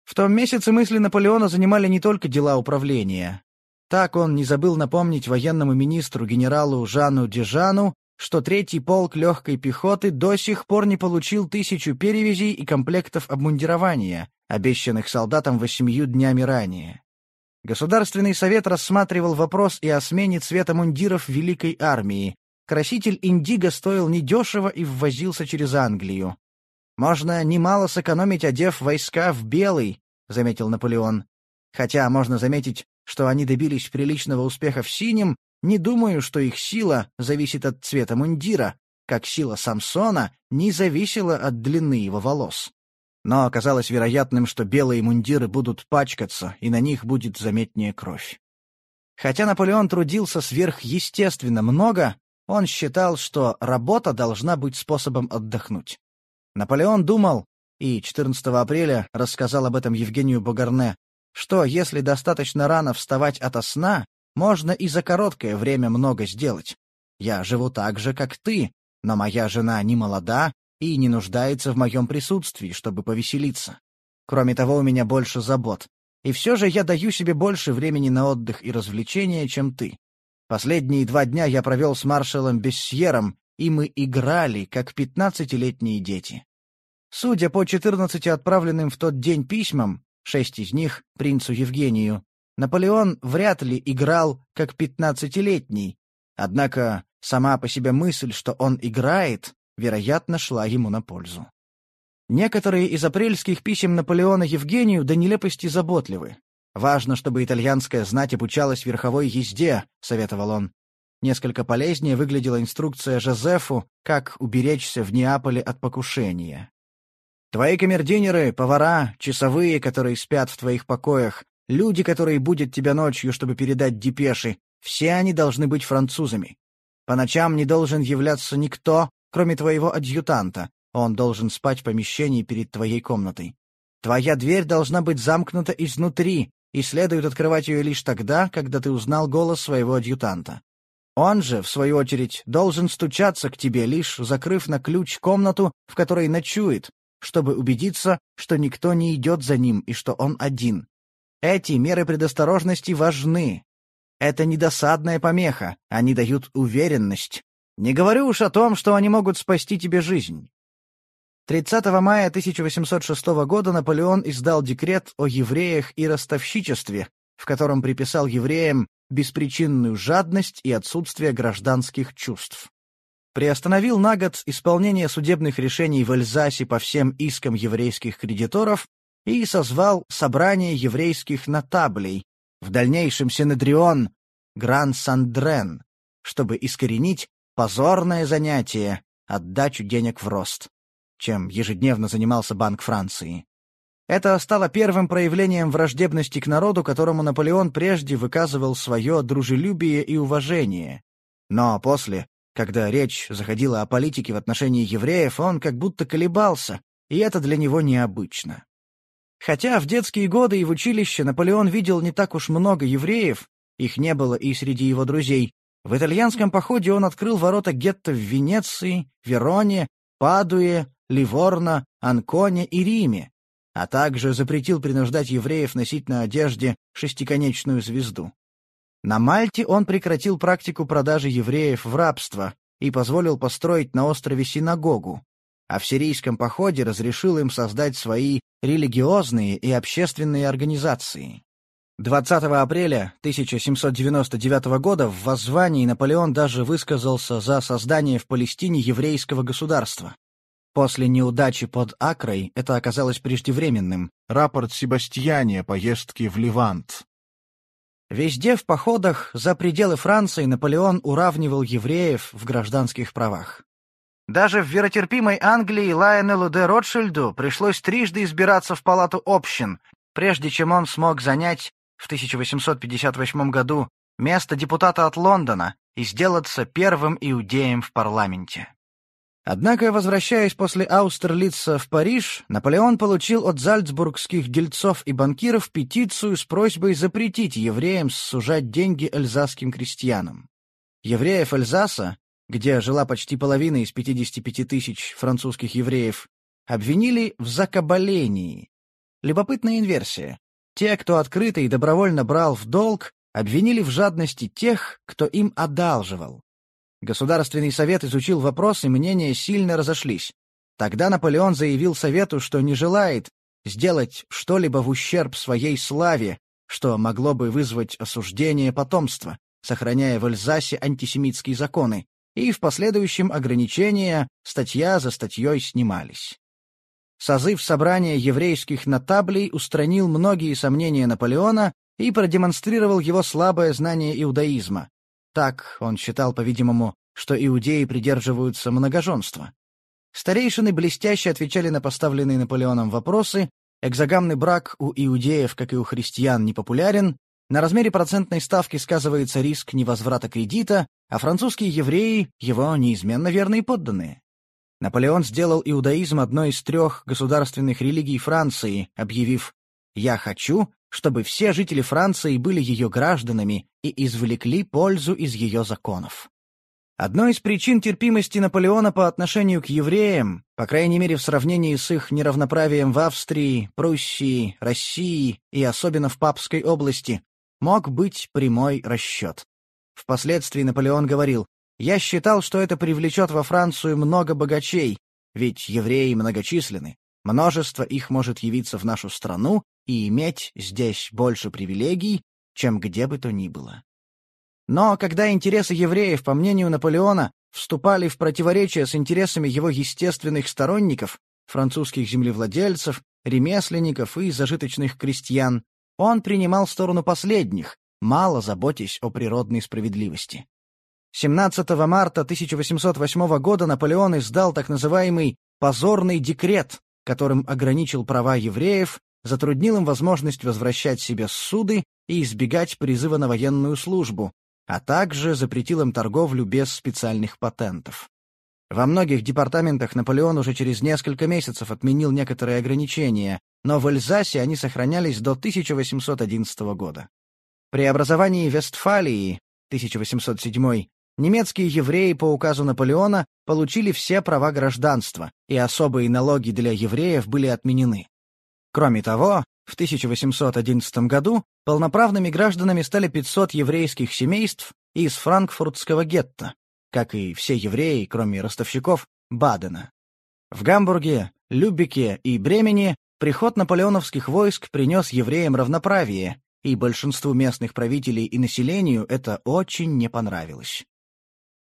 В том месяце мысли Наполеона занимали не только дела управления. Так он не забыл напомнить военному министру генералу Жану Дежану, что третий полк легкой пехоты до сих пор не получил тысячу перевязей и комплектов обмундирования, обещанных солдатам восемью днями ранее. Государственный совет рассматривал вопрос и о смене цвета мундиров Великой армии. Краситель индиго стоил недешево и ввозился через Англию. «Можно немало сэкономить, одев войска в белый», — заметил Наполеон. «Хотя можно заметить, что они добились приличного успеха в синем, не думаю, что их сила зависит от цвета мундира, как сила Самсона не зависела от длины его волос». Но оказалось вероятным, что белые мундиры будут пачкаться, и на них будет заметнее кровь. Хотя Наполеон трудился сверхъестественно много, он считал, что работа должна быть способом отдохнуть. Наполеон думал, и 14 апреля рассказал об этом Евгению Бугарне, что если достаточно рано вставать ото сна, можно и за короткое время много сделать. Я живу так же, как ты, но моя жена не молода и не нуждается в моем присутствии, чтобы повеселиться. Кроме того, у меня больше забот. И все же я даю себе больше времени на отдых и развлечения, чем ты. Последние два дня я провел с маршалом Бессьером, и мы играли, как пятнадцатилетние дети. Судя по четырнадцати отправленным в тот день письмам, шесть из них — принцу Евгению, Наполеон вряд ли играл как пятнадцатилетний, однако сама по себе мысль, что он играет, вероятно, шла ему на пользу. Некоторые из апрельских писем Наполеона Евгению до нелепости заботливы. «Важно, чтобы итальянская знать обучалась верховой езде», — советовал он. Несколько полезнее выглядела инструкция Жозефу, как уберечься в Неаполе от покушения. «Твои камердинеры, повара, часовые, которые спят в твоих покоях, люди, которые будут тебя ночью, чтобы передать депеши, все они должны быть французами. По ночам не должен являться никто, кроме твоего адъютанта, он должен спать в помещении перед твоей комнатой. Твоя дверь должна быть замкнута изнутри, и следует открывать ее лишь тогда, когда ты узнал голос своего адъютанта. Он же, в свою очередь, должен стучаться к тебе, лишь закрыв на ключ комнату, в которой ночует, чтобы убедиться, что никто не идет за ним и что он один. Эти меры предосторожности важны. Это недосадная помеха, они дают уверенность. Не говорю уж о том, что они могут спасти тебе жизнь. 30 мая 1806 года Наполеон издал декрет о евреях и ростовщичестве, в котором приписал евреям беспричинную жадность и отсутствие гражданских чувств. Приостановил на год исполнение судебных решений в Эльзасе по всем искам еврейских кредиторов и созвал собрание еврейских нотаблей, в дальнейшем Синедрион Гран-Сандрен, чтобы искоренить позорное занятие — отдачу денег в рост чем ежедневно занимался Банк Франции. Это стало первым проявлением враждебности к народу, которому Наполеон прежде выказывал свое дружелюбие и уважение. Но после, когда речь заходила о политике в отношении евреев, он как будто колебался, и это для него необычно. Хотя в детские годы и в училище Наполеон видел не так уж много евреев, их не было и среди его друзей, в итальянском походе он открыл ворота гетто в Венеции, Вероне, Падуе, Ливорно, Анконе и Риме, а также запретил принуждать евреев носить на одежде шестиконечную звезду. На Мальте он прекратил практику продажи евреев в рабство и позволил построить на острове синагогу, а в сирийском походе разрешил им создать свои религиозные и общественные организации. 20 апреля 1799 года в воззвании Наполеон даже высказался за создание в Палестине еврейского государства. После неудачи под Акрой это оказалось преждевременным. Рапорт Себастьяне о поездке в Ливант. Везде в походах за пределы Франции Наполеон уравнивал евреев в гражданских правах. Даже в веротерпимой Англии Лайонелу де Ротшильду пришлось трижды избираться в палату общин, прежде чем он смог занять в 1858 году место депутата от Лондона и сделаться первым иудеем в парламенте. Однако, возвращаясь после Аустерлица в Париж, Наполеон получил от зальцбургских дельцов и банкиров петицию с просьбой запретить евреям сужать деньги эльзасским крестьянам. Евреев Эльзаса, где жила почти половина из 55 тысяч французских евреев, обвинили в закабалении. Любопытная инверсия. Те, кто открыто и добровольно брал в долг, обвинили в жадности тех, кто им одалживал. Государственный совет изучил вопрос, и мнения сильно разошлись. Тогда Наполеон заявил Совету, что не желает сделать что-либо в ущерб своей славе, что могло бы вызвать осуждение потомства, сохраняя в Эльзасе антисемитские законы, и в последующем ограничения статья за статьей снимались. Созыв собрания еврейских нотаблей устранил многие сомнения Наполеона и продемонстрировал его слабое знание иудаизма, так он считал, по-видимому, что иудеи придерживаются многоженства. Старейшины блестяще отвечали на поставленные Наполеоном вопросы, экзогамный брак у иудеев, как и у христиан, не популярен, на размере процентной ставки сказывается риск невозврата кредита, а французские евреи — его неизменно верные подданные. Наполеон сделал иудаизм одной из трех государственных религий Франции, объявив «Я хочу, чтобы все жители Франции были ее гражданами и извлекли пользу из ее законов». Одной из причин терпимости Наполеона по отношению к евреям, по крайней мере в сравнении с их неравноправием в Австрии, Пруссии, России и особенно в Папской области, мог быть прямой расчет. Впоследствии Наполеон говорил, «Я считал, что это привлечет во Францию много богачей, ведь евреи многочисленны, множество их может явиться в нашу страну и иметь здесь больше привилегий, чем где бы то ни было». Но когда интересы евреев, по мнению Наполеона, вступали в противоречие с интересами его естественных сторонников, французских землевладельцев, ремесленников и зажиточных крестьян, он принимал сторону последних, мало заботясь о природной справедливости. 17 марта 1808 года Наполеон издал так называемый «позорный декрет», которым ограничил права евреев, затруднил им возможность возвращать себе суды и избегать призыва на военную службу, а также запретил им торговлю без специальных патентов. Во многих департаментах Наполеон уже через несколько месяцев отменил некоторые ограничения, но в Эльзасе они сохранялись до 1811 года. При образовании Вестфалии 1807 немецкие евреи по указу Наполеона получили все права гражданства, и особые налоги для евреев были отменены. Кроме того, в 1811 году полноправными гражданами стали 500 еврейских семейств из франкфуртского гетто, как и все евреи, кроме ростовщиков, Бадена. В Гамбурге, Любеке и Бремени приход наполеоновских войск принес евреям равноправие, и большинству местных правителей и населению это очень не понравилось.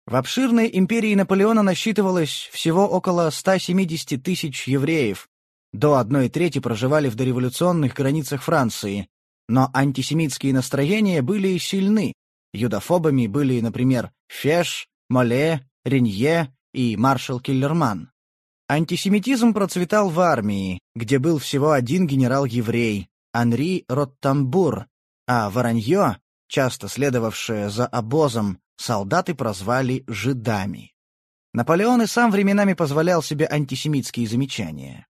В обширной империи Наполеона насчитывалось всего около 170 тысяч евреев, до одной трети проживали в дореволюционных границах Франции, но антисемитские настроения были сильны. Юдофобами были, например, Феш, Моле, Ренье и маршал Киллерман. Антисемитизм процветал в армии, где был всего один генерал-еврей, Анри Роттамбур, а воронье, часто следовавшее за обозом, солдаты прозвали «жидами». Наполеон и сам временами позволял себе антисемитские замечания.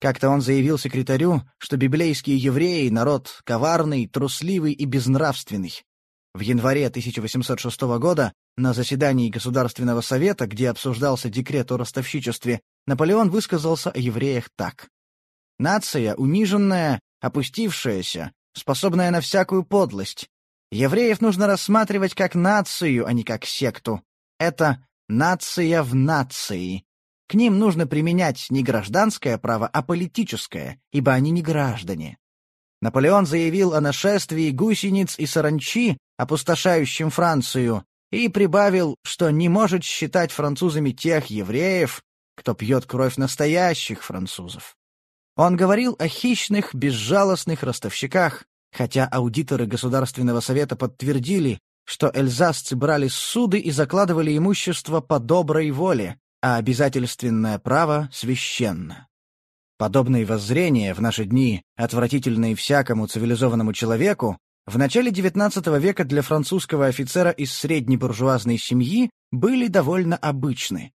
Как-то он заявил секретарю, что библейские евреи — народ коварный, трусливый и безнравственный. В январе 1806 года на заседании Государственного совета, где обсуждался декрет о ростовщичестве, Наполеон высказался о евреях так. «Нация униженная, опустившаяся, способная на всякую подлость. Евреев нужно рассматривать как нацию, а не как секту. Это нация в нации, к ним нужно применять не гражданское право, а политическое, ибо они не граждане. Наполеон заявил о нашествии гусениц и саранчи, опустошающем Францию, и прибавил, что не может считать французами тех евреев, кто пьет кровь настоящих французов. Он говорил о хищных, безжалостных ростовщиках, хотя аудиторы Государственного совета подтвердили, что эльзасцы брали суды и закладывали имущество по доброй воле, а обязательственное право священно. Подобные воззрения в наши дни, отвратительные всякому цивилизованному человеку, в начале XIX века для французского офицера из средней буржуазной семьи были довольно обычны.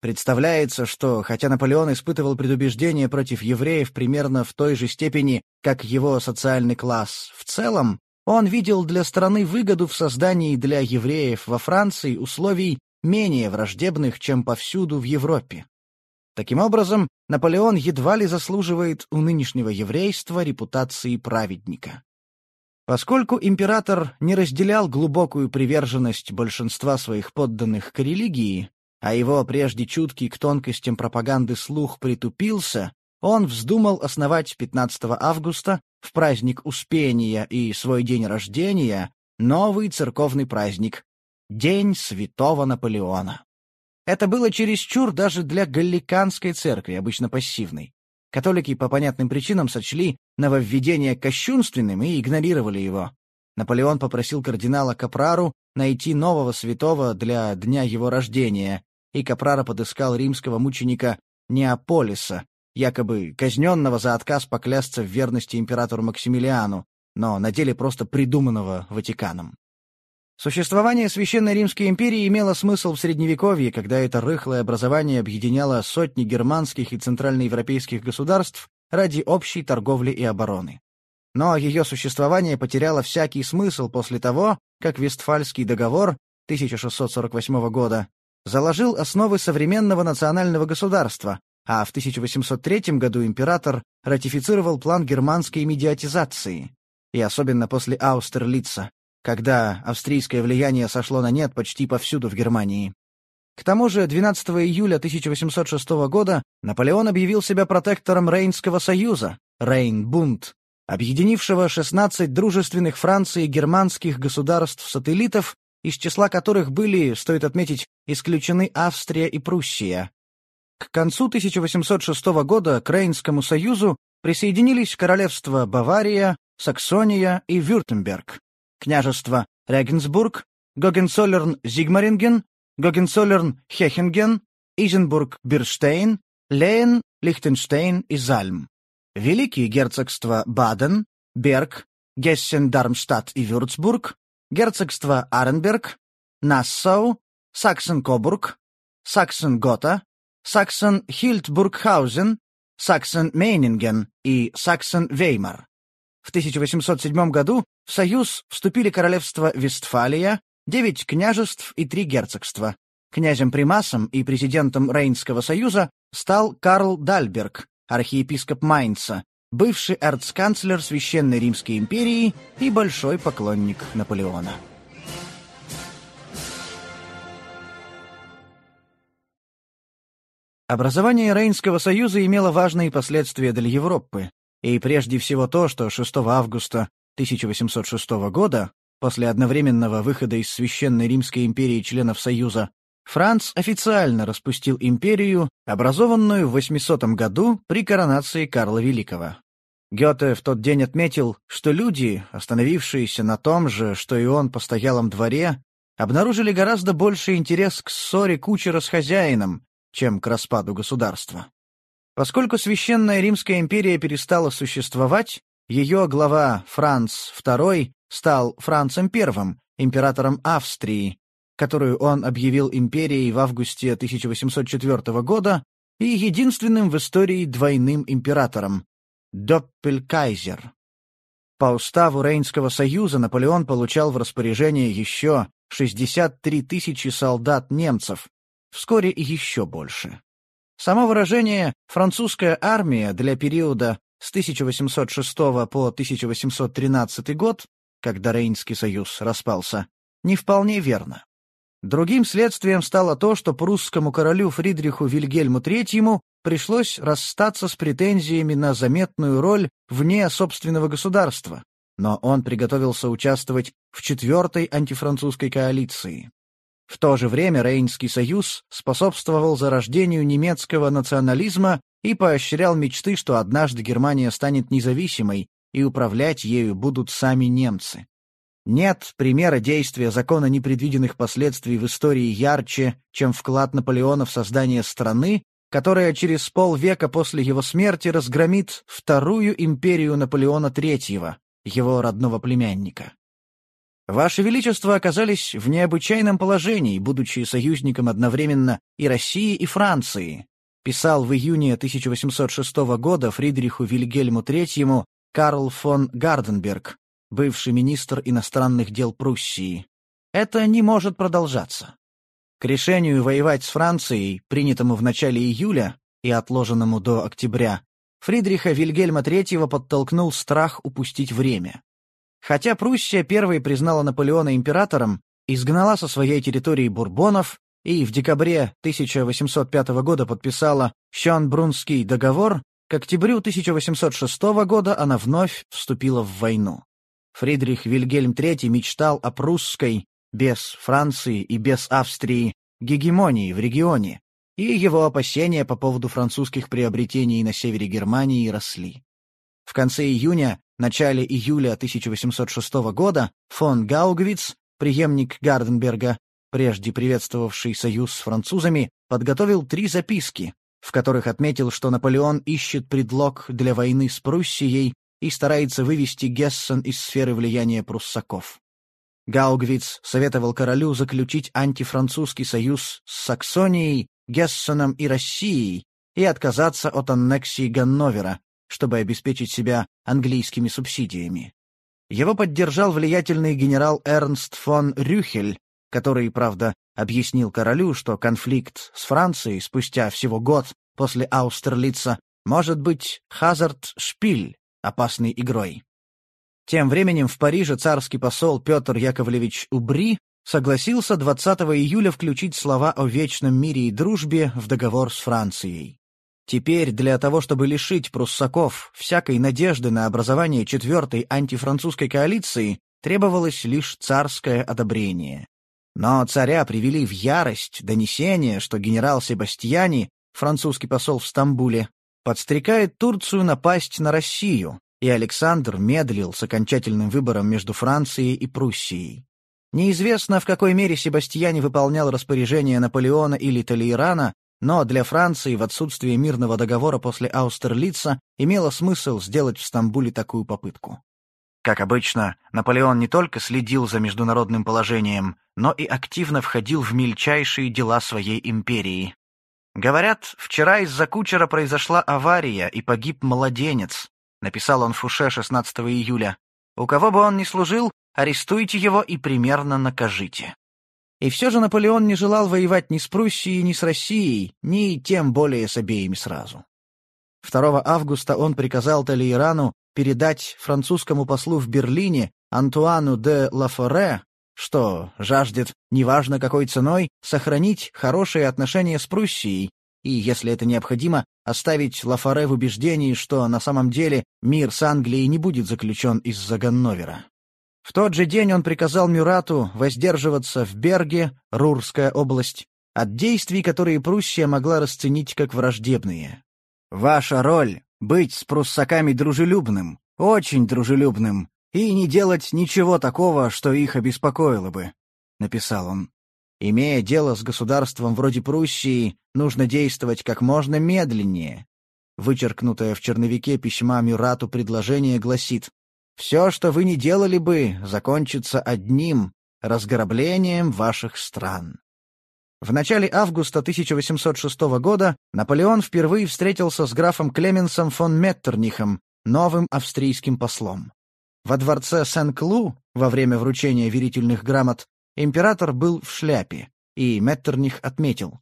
Представляется, что, хотя Наполеон испытывал предубеждение против евреев примерно в той же степени, как его социальный класс в целом, он видел для страны выгоду в создании для евреев во Франции условий менее враждебных, чем повсюду в Европе. Таким образом, Наполеон едва ли заслуживает у нынешнего еврейства репутации праведника. Поскольку император не разделял глубокую приверженность большинства своих подданных к религии, а его прежде чуткий к тонкостям пропаганды слух притупился, он вздумал основать 15 августа, в праздник Успения и свой день рождения, новый церковный праздник День святого Наполеона. Это было чересчур даже для галликанской церкви, обычно пассивной. Католики по понятным причинам сочли нововведение кощунственным и игнорировали его. Наполеон попросил кардинала Капрару найти нового святого для дня его рождения, и Капрара подыскал римского мученика Неаполиса, якобы казненного за отказ поклясться в верности императору Максимилиану, но на деле просто придуманного Ватиканом. Существование Священной Римской империи имело смысл в Средневековье, когда это рыхлое образование объединяло сотни германских и центральноевропейских государств ради общей торговли и обороны. Но ее существование потеряло всякий смысл после того, как Вестфальский договор 1648 года заложил основы современного национального государства, а в 1803 году император ратифицировал план германской медиатизации. И особенно после Аустерлица, когда австрийское влияние сошло на нет почти повсюду в Германии. К тому же 12 июля 1806 года Наполеон объявил себя протектором Рейнского союза, Рейн-Бунт, объединившего 16 дружественных Франции германских государств-сателлитов, из числа которых были, стоит отметить, исключены Австрия и Пруссия. К концу 1806 года к Рейнскому союзу присоединились королевства Бавария, Саксония и Вюртемберг княжества Регенсбург, Гогенцоллерн-Зигмаринген, Гогенцоллерн-Хехинген, Изенбург-Бирштейн, Лейен, Лихтенштейн и Зальм. Великие герцогства Баден, Берг, Гессен-Дармштадт и Вюрцбург, герцогство Аренберг, Нассау, Саксен-Кобург, Саксен-Гота, Саксен-Хильдбургхаузен, Саксен-Мейнинген и Саксен-Веймар. В 1807 году в союз вступили королевства Вестфалия, девять княжеств и три герцогства. Князем-примасом и президентом Рейнского союза стал Карл Дальберг, архиепископ Майнца, бывший эрцканцлер Священной Римской империи и большой поклонник Наполеона. Образование Рейнского союза имело важные последствия для Европы, и прежде всего то, что 6 августа 1806 года, после одновременного выхода из Священной Римской империи членов Союза, Франц официально распустил империю, образованную в 800 году при коронации Карла Великого. Гёте в тот день отметил, что люди, остановившиеся на том же, что и он постоялом дворе, обнаружили гораздо больше интерес к ссоре кучера с хозяином, чем к распаду государства. Поскольку Священная Римская империя перестала существовать, ее глава Франц II стал Францем I, императором Австрии, которую он объявил империей в августе 1804 года и единственным в истории двойным императором — Доппелькайзер. По уставу Рейнского союза Наполеон получал в распоряжение еще 63 тысячи солдат немцев, вскоре и еще больше. Само выражение «французская армия» для периода с 1806 по 1813 год, когда Рейнский союз распался, не вполне верно. Другим следствием стало то, что прусскому королю Фридриху Вильгельму III пришлось расстаться с претензиями на заметную роль вне собственного государства, но он приготовился участвовать в четвертой антифранцузской коалиции. В то же время Рейнский союз способствовал зарождению немецкого национализма и поощрял мечты, что однажды Германия станет независимой, и управлять ею будут сами немцы. Нет примера действия закона непредвиденных последствий в истории ярче, чем вклад Наполеона в создание страны, которая через полвека после его смерти разгромит вторую империю Наполеона III, его родного племянника. Ваше Величество оказались в необычайном положении, будучи союзником одновременно и России, и Франции, писал в июне 1806 года Фридриху Вильгельму III Карл фон Гарденберг, бывший министр иностранных дел Пруссии. Это не может продолжаться. К решению воевать с Францией, принятому в начале июля и отложенному до октября, Фридриха Вильгельма III подтолкнул страх упустить время. Хотя Пруссия первой признала Наполеона императором, изгнала со своей территории бурбонов и в декабре 1805 года подписала Шонбрунский договор, к октябрю 1806 года она вновь вступила в войну. Фридрих Вильгельм III мечтал о прусской, без Франции и без Австрии, гегемонии в регионе, и его опасения по поводу французских приобретений на севере Германии росли. В конце июня начале июля 1806 года фон Гаугвиц, преемник Гарденберга, прежде приветствовавший союз с французами, подготовил три записки, в которых отметил, что Наполеон ищет предлог для войны с Пруссией и старается вывести Гессен из сферы влияния пруссаков. Гаугвиц советовал королю заключить антифранцузский союз с Саксонией, Гессеном и Россией и отказаться от аннексии Ганновера, чтобы обеспечить себя английскими субсидиями. Его поддержал влиятельный генерал Эрнст фон Рюхель, который, правда, объяснил королю, что конфликт с Францией спустя всего год после Аустерлица может быть Хазард-Шпиль, опасной игрой. Тем временем в Париже царский посол Петр Яковлевич Убри согласился 20 июля включить слова о вечном мире и дружбе в договор с Францией. Теперь для того, чтобы лишить пруссаков всякой надежды на образование четвертой антифранцузской коалиции, требовалось лишь царское одобрение. Но царя привели в ярость донесения, что генерал Себастьяни, французский посол в Стамбуле, подстрекает Турцию напасть на Россию, и Александр медлил с окончательным выбором между Францией и Пруссией. Неизвестно, в какой мере Себастьяни выполнял распоряжения Наполеона или Толейрана, но для Франции в отсутствие мирного договора после Аустерлица имело смысл сделать в Стамбуле такую попытку. Как обычно, Наполеон не только следил за международным положением, но и активно входил в мельчайшие дела своей империи. Говорят, вчера из-за кучера произошла авария и погиб младенец, написал он Фуше 16 июля. У кого бы он ни служил, арестуйте его и примерно накажите. И все же Наполеон не желал воевать ни с Пруссией, ни с Россией, ни тем более с обеими сразу. 2 августа он приказал Толейрану передать французскому послу в Берлине Антуану де Лафоре, что жаждет, неважно какой ценой, сохранить хорошие отношения с Пруссией, и, если это необходимо, оставить Лафоре в убеждении, что на самом деле мир с Англией не будет заключен из-за Ганновера. В тот же день он приказал Мюрату воздерживаться в Берге, Рурская область, от действий, которые Пруссия могла расценить как враждебные. «Ваша роль — быть с пруссаками дружелюбным, очень дружелюбным, и не делать ничего такого, что их обеспокоило бы», — написал он. «Имея дело с государством вроде Пруссии, нужно действовать как можно медленнее». Вычеркнутое в черновике письма Мюрату предложение гласит все, что вы не делали бы, закончится одним — разграблением ваших стран. В начале августа 1806 года Наполеон впервые встретился с графом Клеменсом фон Меттернихом, новым австрийским послом. Во дворце Сен-Клу во время вручения верительных грамот император был в шляпе, и Меттерних отметил.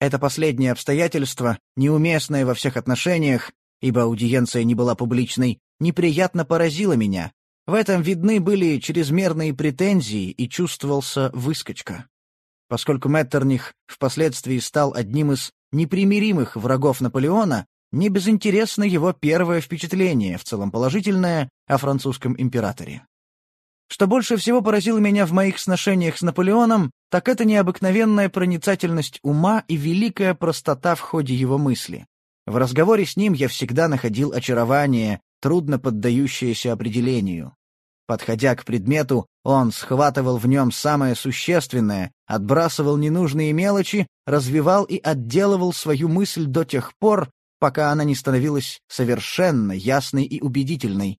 Это последнее обстоятельство, неуместное во всех отношениях, ибо аудиенция не была публичной, неприятно поразило меня. В этом видны были чрезмерные претензии и чувствовался выскочка. Поскольку Меттерних впоследствии стал одним из непримиримых врагов Наполеона, не безинтересно его первое впечатление, в целом положительное, о французском императоре. Что больше всего поразило меня в моих сношениях с Наполеоном, так это необыкновенная проницательность ума и великая простота в ходе его мысли. В разговоре с ним я всегда находил очарование, трудно поддающееся определению. Подходя к предмету, он схватывал в нем самое существенное, отбрасывал ненужные мелочи, развивал и отделывал свою мысль до тех пор, пока она не становилась совершенно ясной и убедительной.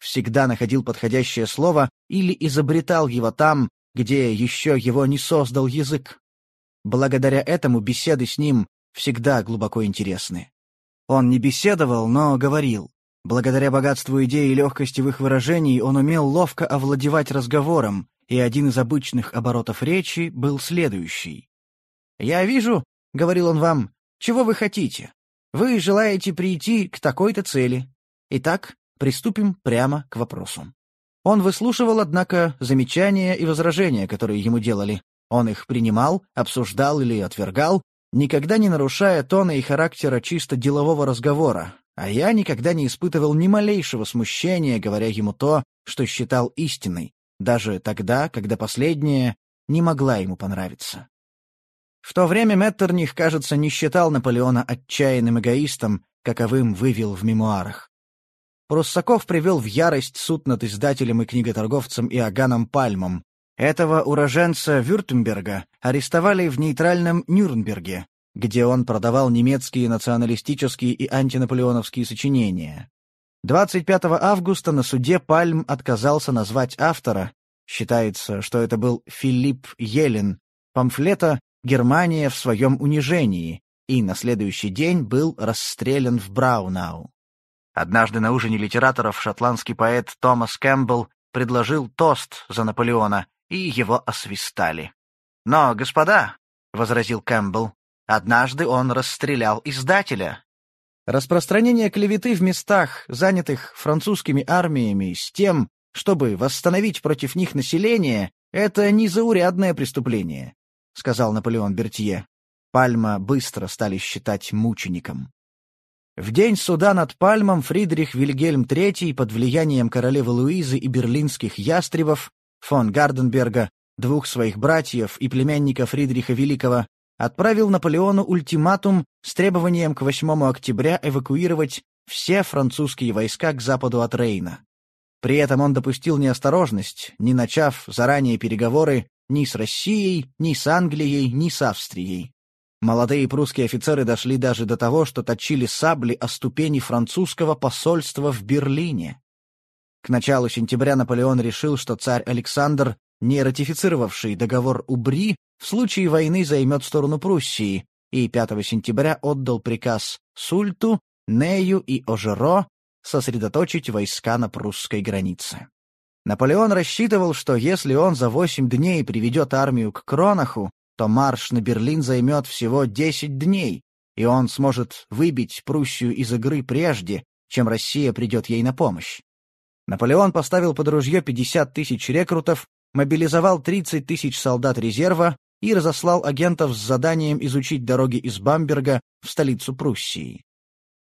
Всегда находил подходящее слово или изобретал его там, где еще его не создал язык. Благодаря этому беседы с ним всегда глубоко интересны. Он не беседовал, но говорил. Благодаря богатству идей и легкости в их выражении он умел ловко овладевать разговором, и один из обычных оборотов речи был следующий. «Я вижу», — говорил он вам, — «чего вы хотите. Вы желаете прийти к такой-то цели. Итак, приступим прямо к вопросу». Он выслушивал, однако, замечания и возражения, которые ему делали. Он их принимал, обсуждал или отвергал, никогда не нарушая тона и характера чисто делового разговора, а я никогда не испытывал ни малейшего смущения, говоря ему то, что считал истиной, даже тогда, когда последняя не могла ему понравиться. В то время Меттерних, кажется, не считал Наполеона отчаянным эгоистом, каковым вывел в мемуарах. Пруссаков привел в ярость суд над издателем и книготорговцем Иоганном Пальмом. Этого уроженца Вюртемберга арестовали в нейтральном Нюрнберге, где он продавал немецкие националистические и антинаполеоновские сочинения. 25 августа на суде Пальм отказался назвать автора, считается, что это был Филипп Елен, памфлета «Германия в своем унижении», и на следующий день был расстрелян в Браунау. Однажды на ужине литераторов шотландский поэт Томас Кэмпбелл предложил тост за Наполеона, и его освистали. «Но, господа», — возразил Кэмпбелл, — «однажды он расстрелял издателя». Распространение клеветы в местах, занятых французскими армиями, с тем, чтобы восстановить против них население, это незаурядное преступление, — сказал Наполеон Бертье. Пальма быстро стали считать мучеником. В день суда над Пальмом Фридрих Вильгельм III под влиянием королевы Луизы и берлинских ястребов, фон Гарденберга, двух своих братьев и племянника Фридриха Великого, отправил Наполеону ультиматум с требованием к 8 октября эвакуировать все французские войска к западу от Рейна. При этом он допустил неосторожность, не начав заранее переговоры ни с Россией, ни с Англией, ни с Австрией. Молодые прусские офицеры дошли даже до того, что точили сабли о ступени французского посольства в Берлине. К началу сентября Наполеон решил, что царь Александр, не ратифицировавший договор Убри, в случае войны займет сторону Пруссии, и 5 сентября отдал приказ Сульту, Нею и Ожеро сосредоточить войска на прусской границе. Наполеон рассчитывал, что если он за восемь дней приведет армию к Кронаху, то марш на Берлин займет всего 10 дней, и он сможет выбить Пруссию из игры прежде, чем Россия придет ей на помощь. Наполеон поставил под ружье 50 тысяч рекрутов, мобилизовал 30 тысяч солдат резерва и разослал агентов с заданием изучить дороги из Бамберга в столицу Пруссии.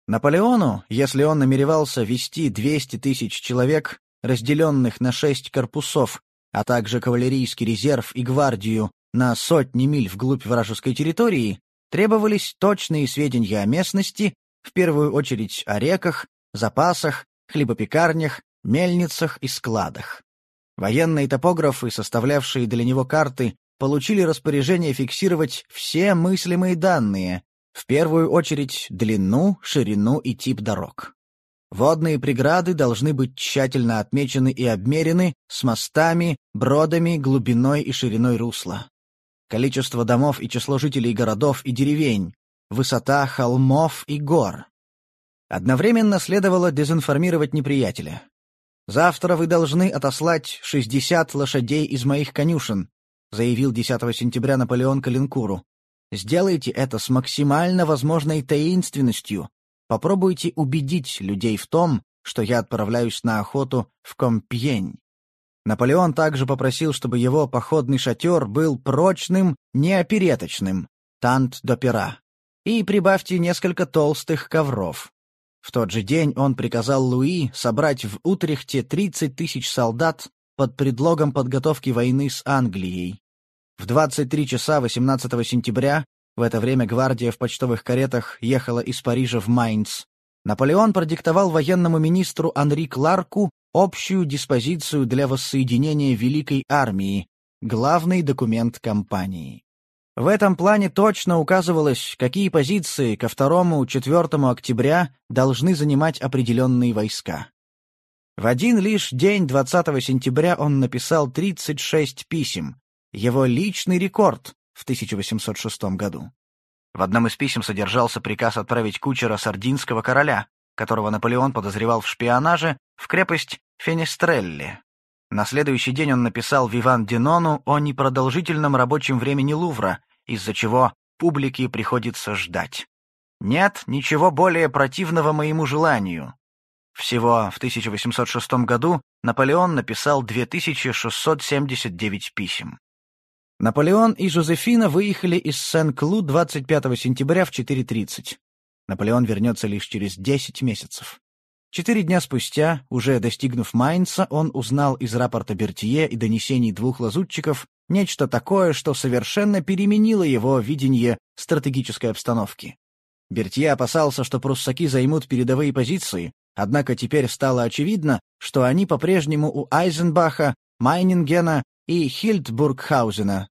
Наполеону, если он намеревался вести 200 тысяч человек, разделенных на шесть корпусов, а также кавалерийский резерв и гвардию на сотни миль вглубь вражеской территории, требовались точные сведения о местности, в первую очередь о реках, запасах, хлебопекарнях, мельницах и складах. Военные топографы, составлявшие для него карты, получили распоряжение фиксировать все мыслимые данные, в первую очередь длину, ширину и тип дорог. Водные преграды должны быть тщательно отмечены и обмерены с мостами, бродами, глубиной и шириной русла количество домов и число жителей городов и деревень, высота холмов и гор. Одновременно следовало дезинформировать неприятеля. «Завтра вы должны отослать 60 лошадей из моих конюшен», заявил 10 сентября Наполеон Калинкуру. «Сделайте это с максимально возможной таинственностью. Попробуйте убедить людей в том, что я отправляюсь на охоту в Компьень. Наполеон также попросил, чтобы его походный шатер был прочным, неопереточным, тант до пера. И прибавьте несколько толстых ковров. В тот же день он приказал Луи собрать в Утрехте 30 тысяч солдат под предлогом подготовки войны с Англией. В 23 часа 18 сентября, в это время гвардия в почтовых каретах ехала из Парижа в Майнц, Наполеон продиктовал военному министру Анри Кларку общую диспозицию для воссоединения Великой Армии, главный документ кампании. В этом плане точно указывалось, какие позиции ко 2-4 октября должны занимать определенные войска. В один лишь день 20 сентября он написал 36 писем, его личный рекорд в 1806 году. В одном из писем содержался приказ отправить кучера сардинского короля, которого Наполеон подозревал в шпионаже, в крепость Фенестрелли. На следующий день он написал Виван Динону о непродолжительном рабочем времени Лувра, из-за чего публике приходится ждать. Нет ничего более противного моему желанию. Всего в 1806 году Наполеон написал 2679 писем. Наполеон и Жозефина выехали из Сен-Клу 25 сентября в 4.30. Наполеон вернется лишь через 10 месяцев. Четыре дня спустя, уже достигнув Майнца, он узнал из рапорта Бертье и донесений двух лазутчиков нечто такое, что совершенно переменило его видение стратегической обстановки. Бертье опасался, что пруссаки займут передовые позиции, однако теперь стало очевидно, что они по-прежнему у Айзенбаха, Майнингена и Хильдбургхаузена.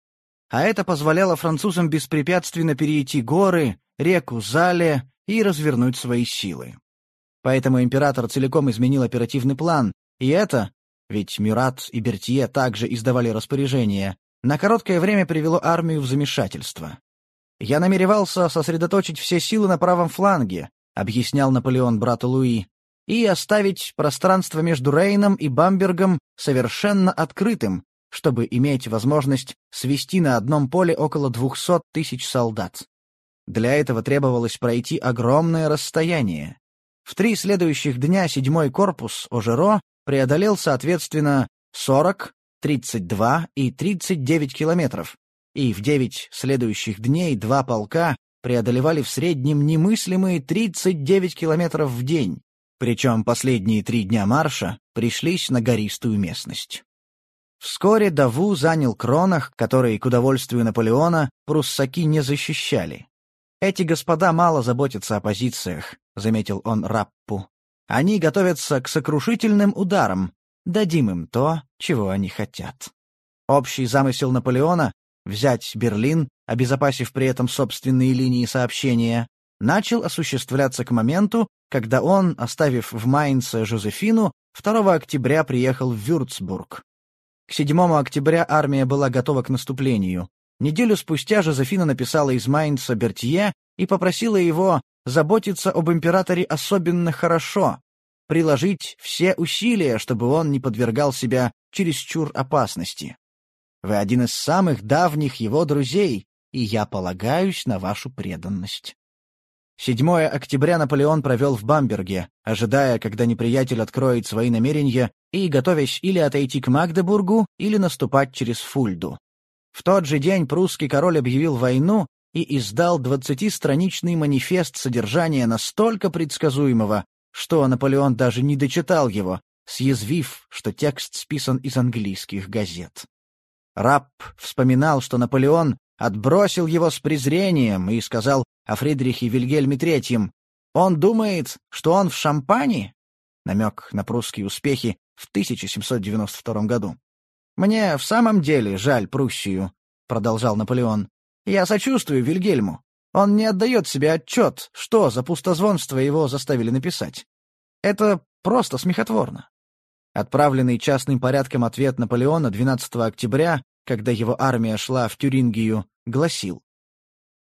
а это позволяло французам беспрепятственно перейти горы, реку Зале и развернуть свои силы. Поэтому император целиком изменил оперативный план, и это, ведь Мюрат и Бертье также издавали распоряжения, на короткое время привело армию в замешательство. «Я намеревался сосредоточить все силы на правом фланге», — объяснял Наполеон брату Луи, «и оставить пространство между Рейном и Бамбергом совершенно открытым, чтобы иметь возможность свести на одном поле около двухсот тысяч солдат. Для этого требовалось пройти огромное расстояние. В три следующих дня седьмой корпус Ожеро преодолел, соответственно, 40, 32 и 39 километров, и в девять следующих дней два полка преодолевали в среднем немыслимые 39 километров в день, причем последние три дня марша пришлись на гористую местность. Вскоре Даву занял Кронах, которые, к удовольствию Наполеона, пруссаки не защищали. «Эти господа мало заботятся о позициях», — заметил он Раппу. «Они готовятся к сокрушительным ударам. Дадим им то, чего они хотят». Общий замысел Наполеона — взять Берлин, обезопасив при этом собственные линии сообщения, начал осуществляться к моменту, когда он, оставив в Майнце Жозефину, 2 октября приехал в Вюрцбург. К 7 октября армия была готова к наступлению. Неделю спустя Жозефина написала из Майнца Бертье и попросила его заботиться об императоре особенно хорошо, приложить все усилия, чтобы он не подвергал себя чересчур опасности. Вы один из самых давних его друзей, и я полагаюсь на вашу преданность. 7 октября Наполеон провел в Бамберге, ожидая, когда неприятель откроет свои намерения и готовясь или отойти к Магдебургу, или наступать через Фульду. В тот же день прусский король объявил войну и издал двадцатистраничный манифест содержания настолько предсказуемого, что Наполеон даже не дочитал его, съязвив, что текст списан из английских газет. Рапп вспоминал, что Наполеон отбросил его с презрением и сказал о Фридрихе Вильгельме III. «Он думает, что он в Шампане?» Намек на прусские успехи в 1792 году. «Мне в самом деле жаль Пруссию», — продолжал Наполеон. «Я сочувствую Вильгельму. Он не отдает себе отчет, что за пустозвонство его заставили написать. Это просто смехотворно». Отправленный частным порядком ответ Наполеона 12 октября, когда его армия шла в Тюрингию, гласил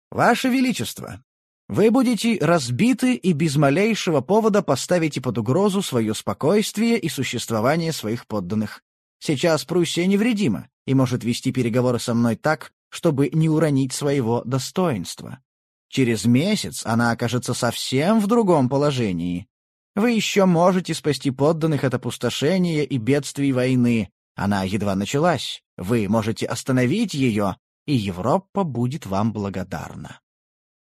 «Ваше Величество, вы будете разбиты и без малейшего повода поставите под угрозу свое спокойствие и существование своих подданных. Сейчас Пруссия невредима и может вести переговоры со мной так, чтобы не уронить своего достоинства. Через месяц она окажется совсем в другом положении. Вы еще можете спасти подданных от опустошения и бедствий войны. Она едва началась. Вы можете остановить ее, и Европа будет вам благодарна.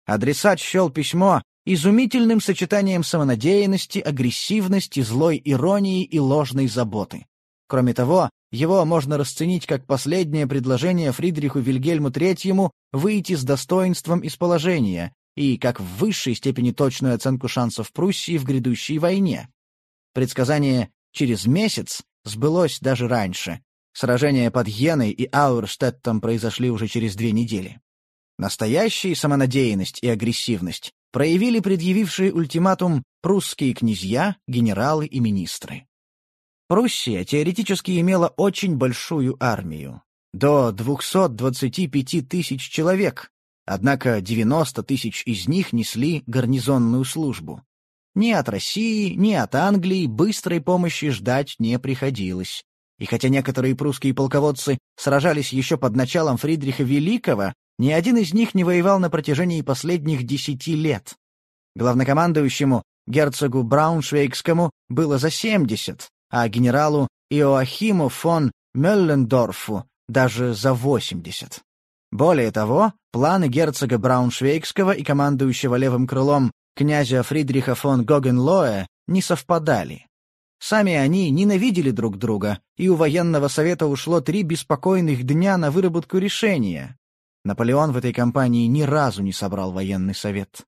Адресат счел письмо изумительным сочетанием самонадеянности, агрессивности, злой иронии и ложной заботы. Кроме того, его можно расценить как последнее предложение Фридриху Вильгельму III выйти с достоинством из положения и как в высшей степени точную оценку шансов Пруссии в грядущей войне. Предсказание «через месяц» сбылось даже раньше, Сражения под Йеной и Аурштеттом произошли уже через две недели. Настоящая самонадеянность и агрессивность проявили предъявившие ультиматум прусские князья, генералы и министры. Пруссия теоретически имела очень большую армию, до 225 тысяч человек, однако 90 тысяч из них несли гарнизонную службу. Ни от России, ни от Англии быстрой помощи ждать не приходилось. И хотя некоторые прусские полководцы сражались еще под началом Фридриха Великого, ни один из них не воевал на протяжении последних десяти лет. Главнокомандующему, герцогу Брауншвейгскому, было за семьдесят, а генералу Иоахиму фон Меллендорфу даже за восемьдесят. Более того, планы герцога Брауншвейгского и командующего левым крылом князя Фридриха фон Гогенлоэ не совпадали. Сами они ненавидели друг друга, и у военного совета ушло три беспокойных дня на выработку решения. Наполеон в этой кампании ни разу не собрал военный совет.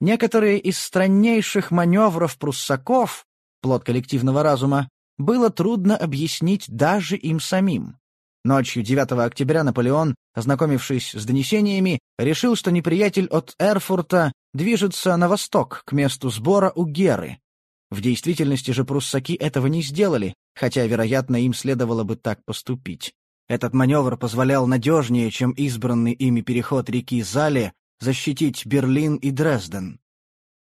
Некоторые из страннейших маневров пруссаков, плод коллективного разума, было трудно объяснить даже им самим. Ночью 9 октября Наполеон, ознакомившись с донесениями, решил, что неприятель от Эрфурта движется на восток, к месту сбора у Геры. В действительности же пруссаки этого не сделали, хотя, вероятно, им следовало бы так поступить. Этот маневр позволял надежнее, чем избранный ими переход реки Зале, защитить Берлин и Дрезден.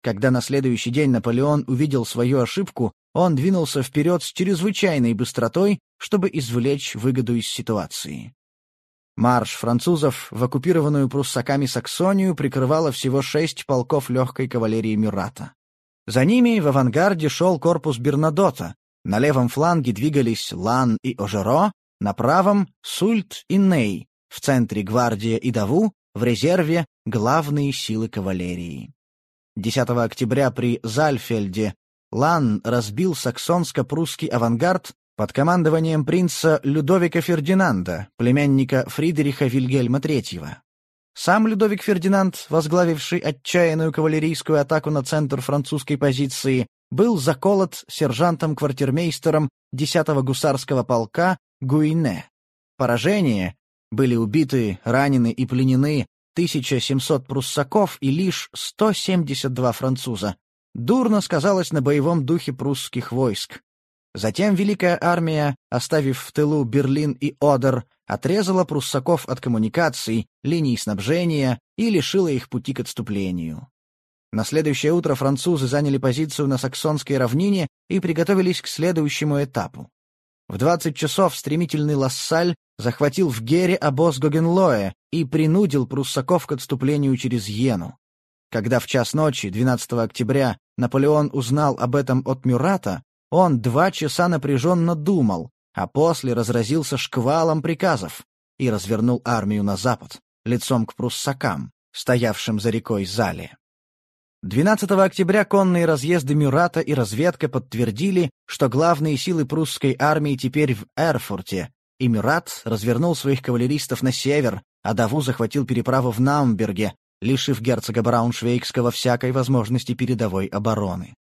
Когда на следующий день Наполеон увидел свою ошибку, он двинулся вперед с чрезвычайной быстротой, чтобы извлечь выгоду из ситуации. Марш французов в оккупированную пруссаками Саксонию прикрывало всего шесть полков легкой кавалерии Мюрата. За ними в авангарде шел корпус Бернадота, на левом фланге двигались Лан и Ожеро, на правом — Сульт и Ней, в центре гвардия и Даву, в резерве — главные силы кавалерии. 10 октября при Зальфельде Лан разбил саксонско-прусский авангард под командованием принца Людовика Фердинанда, племянника Фридриха Вильгельма III. Сам Людовик Фердинанд, возглавивший отчаянную кавалерийскую атаку на центр французской позиции, был заколот сержантом-квартирмейстером 10-го гусарского полка Гуине. Поражение были убиты, ранены и пленены 1700 пруссаков и лишь 172 француза. Дурно сказалось на боевом духе прусских войск. Затем Великая Армия, оставив в тылу Берлин и Одер, отрезала пруссаков от коммуникаций, линий снабжения и лишила их пути к отступлению. На следующее утро французы заняли позицию на Саксонской равнине и приготовились к следующему этапу. В 20 часов стремительный Лассаль захватил в Гере обоз Гогенлоя и принудил пруссаков к отступлению через Йену. Когда в час ночи, 12 октября, Наполеон узнал об этом от Мюрата, он два часа напряженно думал, а после разразился шквалом приказов и развернул армию на запад, лицом к пруссакам, стоявшим за рекой Зале. 12 октября конные разъезды Мюрата и разведка подтвердили, что главные силы прусской армии теперь в Эрфурте, и Мюрат развернул своих кавалеристов на север, а Даву захватил переправу в Наумберге, лишив герцога Брауншвейгского всякой возможности передовой обороны.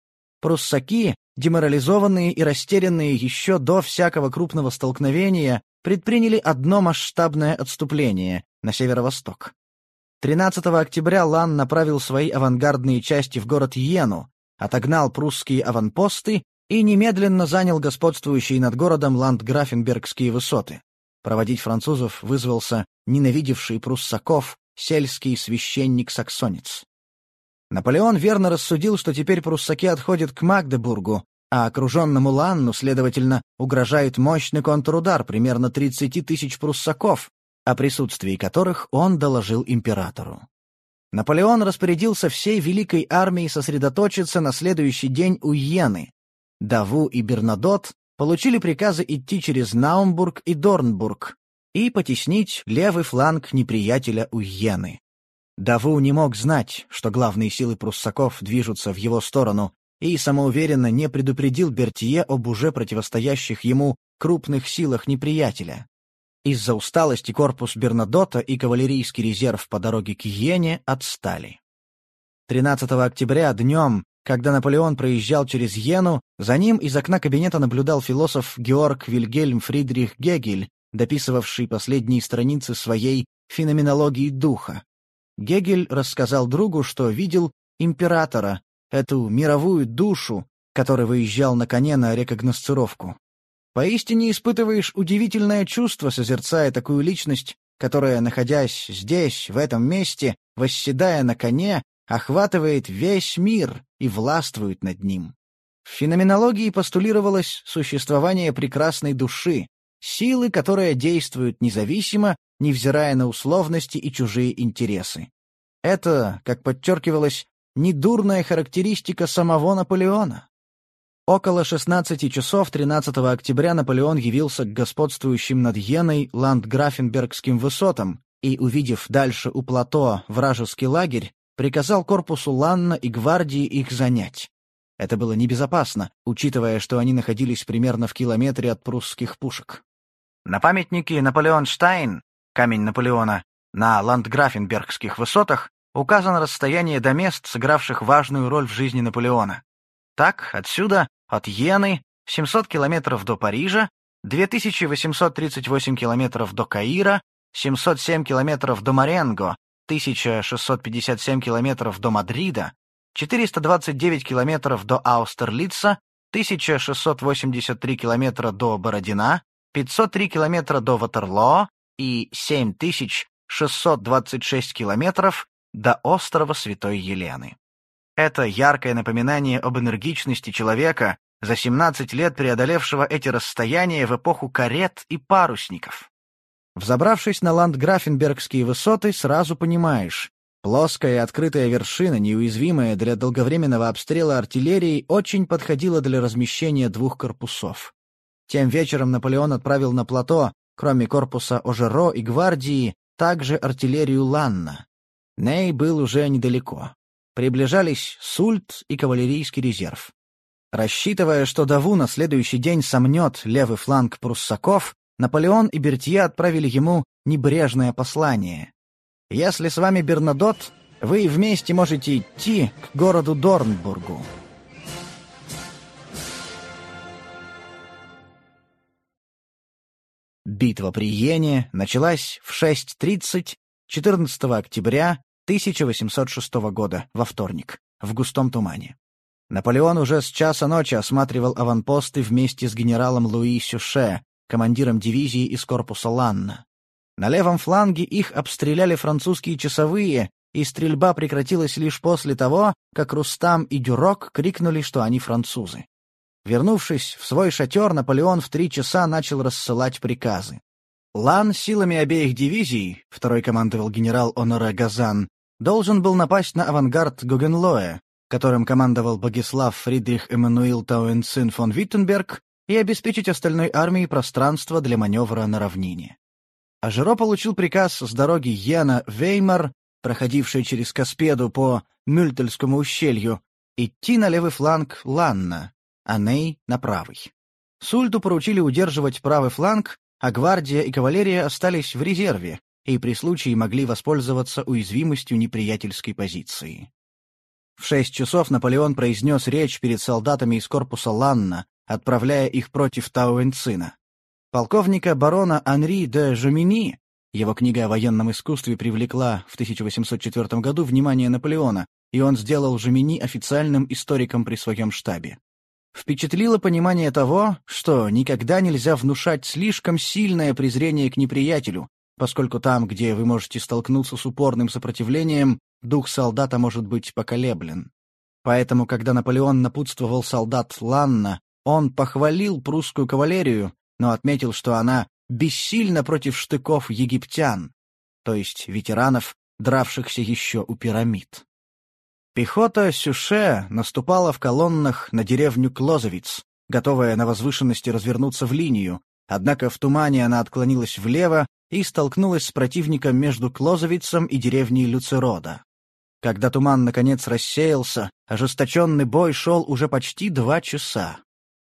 Пруссаки, деморализованные и растерянные еще до всякого крупного столкновения, предприняли одно масштабное отступление на северо-восток. 13 октября Лан направил свои авангардные части в город Йену, отогнал прусские аванпосты и немедленно занял господствующие над городом ландграфенбергские высоты. Проводить французов вызвался ненавидевший пруссаков сельский священник-саксонец. Наполеон верно рассудил, что теперь пруссаки отходят к Магдебургу, а окруженному Ланну, следовательно, угрожает мощный контрудар примерно 30 тысяч пруссаков, о присутствии которых он доложил императору. Наполеон распорядился всей великой армией сосредоточиться на следующий день у Йены. Даву и Бернадот получили приказы идти через Наумбург и Дорнбург, и потеснить левый фланг неприятеля у Йены. Даву не мог знать, что главные силы пруссаков движутся в его сторону, и самоуверенно не предупредил Бертье об уже противостоящих ему крупных силах неприятеля. Из-за усталости корпус Бернадота и кавалерийский резерв по дороге к Йене отстали. 13 октября днем, когда Наполеон проезжал через Йену, за ним из окна кабинета наблюдал философ Георг Вильгельм Фридрих Гегель, дописывавший последние страницы своей «Феноменологии духа». Гегель рассказал другу, что видел императора, эту мировую душу, который выезжал на коне на рекогносцировку. Поистине испытываешь удивительное чувство, созерцая такую личность, которая, находясь здесь, в этом месте, восседая на коне, охватывает весь мир и властвует над ним. В феноменологии постулировалось существование прекрасной души, силы, которая действует независимо, невзирая на условности и чужие интересы. Это, как подчеркивалось, недурная характеристика самого Наполеона. Около 16 часов 13 октября Наполеон явился к господствующим над Йеной ландграфенбергским высотам и, увидев дальше у плато вражеский лагерь, приказал корпусу Ланна и гвардии их занять. Это было небезопасно, учитывая, что они находились примерно в километре от прусских пушек. На памятнике Наполеон Штайн, камень Наполеона, на Ландграфенбергских высотах указано расстояние до мест, сыгравших важную роль в жизни Наполеона. Так, отсюда, от Йены, 700 километров до Парижа, 2838 километров до Каира, 707 километров до Маренго, 1657 километров до Мадрида, 429 километров до Аустерлица, 1683 километра до Бородина, 503 километра до Ватерлоо и 7626 километров до острова Святой Елены. Это яркое напоминание об энергичности человека, за 17 лет преодолевшего эти расстояния в эпоху карет и парусников. Взобравшись на ландграфенбергские высоты, сразу понимаешь, плоская открытая вершина, неуязвимая для долговременного обстрела артиллерии, очень подходила для размещения двух корпусов. Тем вечером Наполеон отправил на плато, кроме корпуса Ожеро и гвардии, также артиллерию Ланна. Ней был уже недалеко. Приближались Сульт и кавалерийский резерв. Рассчитывая, что Даву на следующий день сомнет левый фланг пруссаков, Наполеон и Бертье отправили ему небрежное послание. «Если с вами Бернадот, вы вместе можете идти к городу Дорнбургу». Битва при Йене началась в 6.30 14 октября 1806 года, во вторник, в густом тумане. Наполеон уже с часа ночи осматривал аванпосты вместе с генералом Луи Сюше, командиром дивизии из корпуса Ланна. На левом фланге их обстреляли французские часовые, и стрельба прекратилась лишь после того, как Рустам и Дюрок крикнули, что они французы. Вернувшись в свой шатер, Наполеон в три часа начал рассылать приказы. Лан силами обеих дивизий, второй командовал генерал Оноре Газан, должен был напасть на авангард Гугенлоя, которым командовал Богислав Фридрих Эммануил Тауэнцин фон Виттенберг, и обеспечить остальной армии пространство для маневра на равнине. Ажиро получил приказ с дороги Йена-Веймар, проходившей через Каспеду по Мюльтельскому ущелью, идти на левый фланг Ланна, а Ней — на правый. Сульту поручили удерживать правый фланг, а гвардия и кавалерия остались в резерве и при случае могли воспользоваться уязвимостью неприятельской позиции. В шесть часов Наполеон произнес речь перед солдатами из корпуса Ланна, отправляя их против Тауэнцина. Полковника барона Анри де Жомини, его книга о военном искусстве привлекла в 1804 году внимание Наполеона, и он сделал Жомини официальным историком при своем штабе. Впечатлило понимание того, что никогда нельзя внушать слишком сильное презрение к неприятелю, поскольку там, где вы можете столкнуться с упорным сопротивлением, дух солдата может быть поколеблен. Поэтому, когда Наполеон напутствовал солдат Ланна он похвалил прусскую кавалерию, но отметил, что она бессильна против штыков египтян, то есть ветеранов, дравшихся еще у пирамид. Пехота Сюше наступала в колоннах на деревню Клозовиц, готовая на возвышенности развернуться в линию, однако в тумане она отклонилась влево и столкнулась с противником между Клозовицем и деревней Люцерода. Когда туман наконец рассеялся, ожесточенный бой шел уже почти два часа.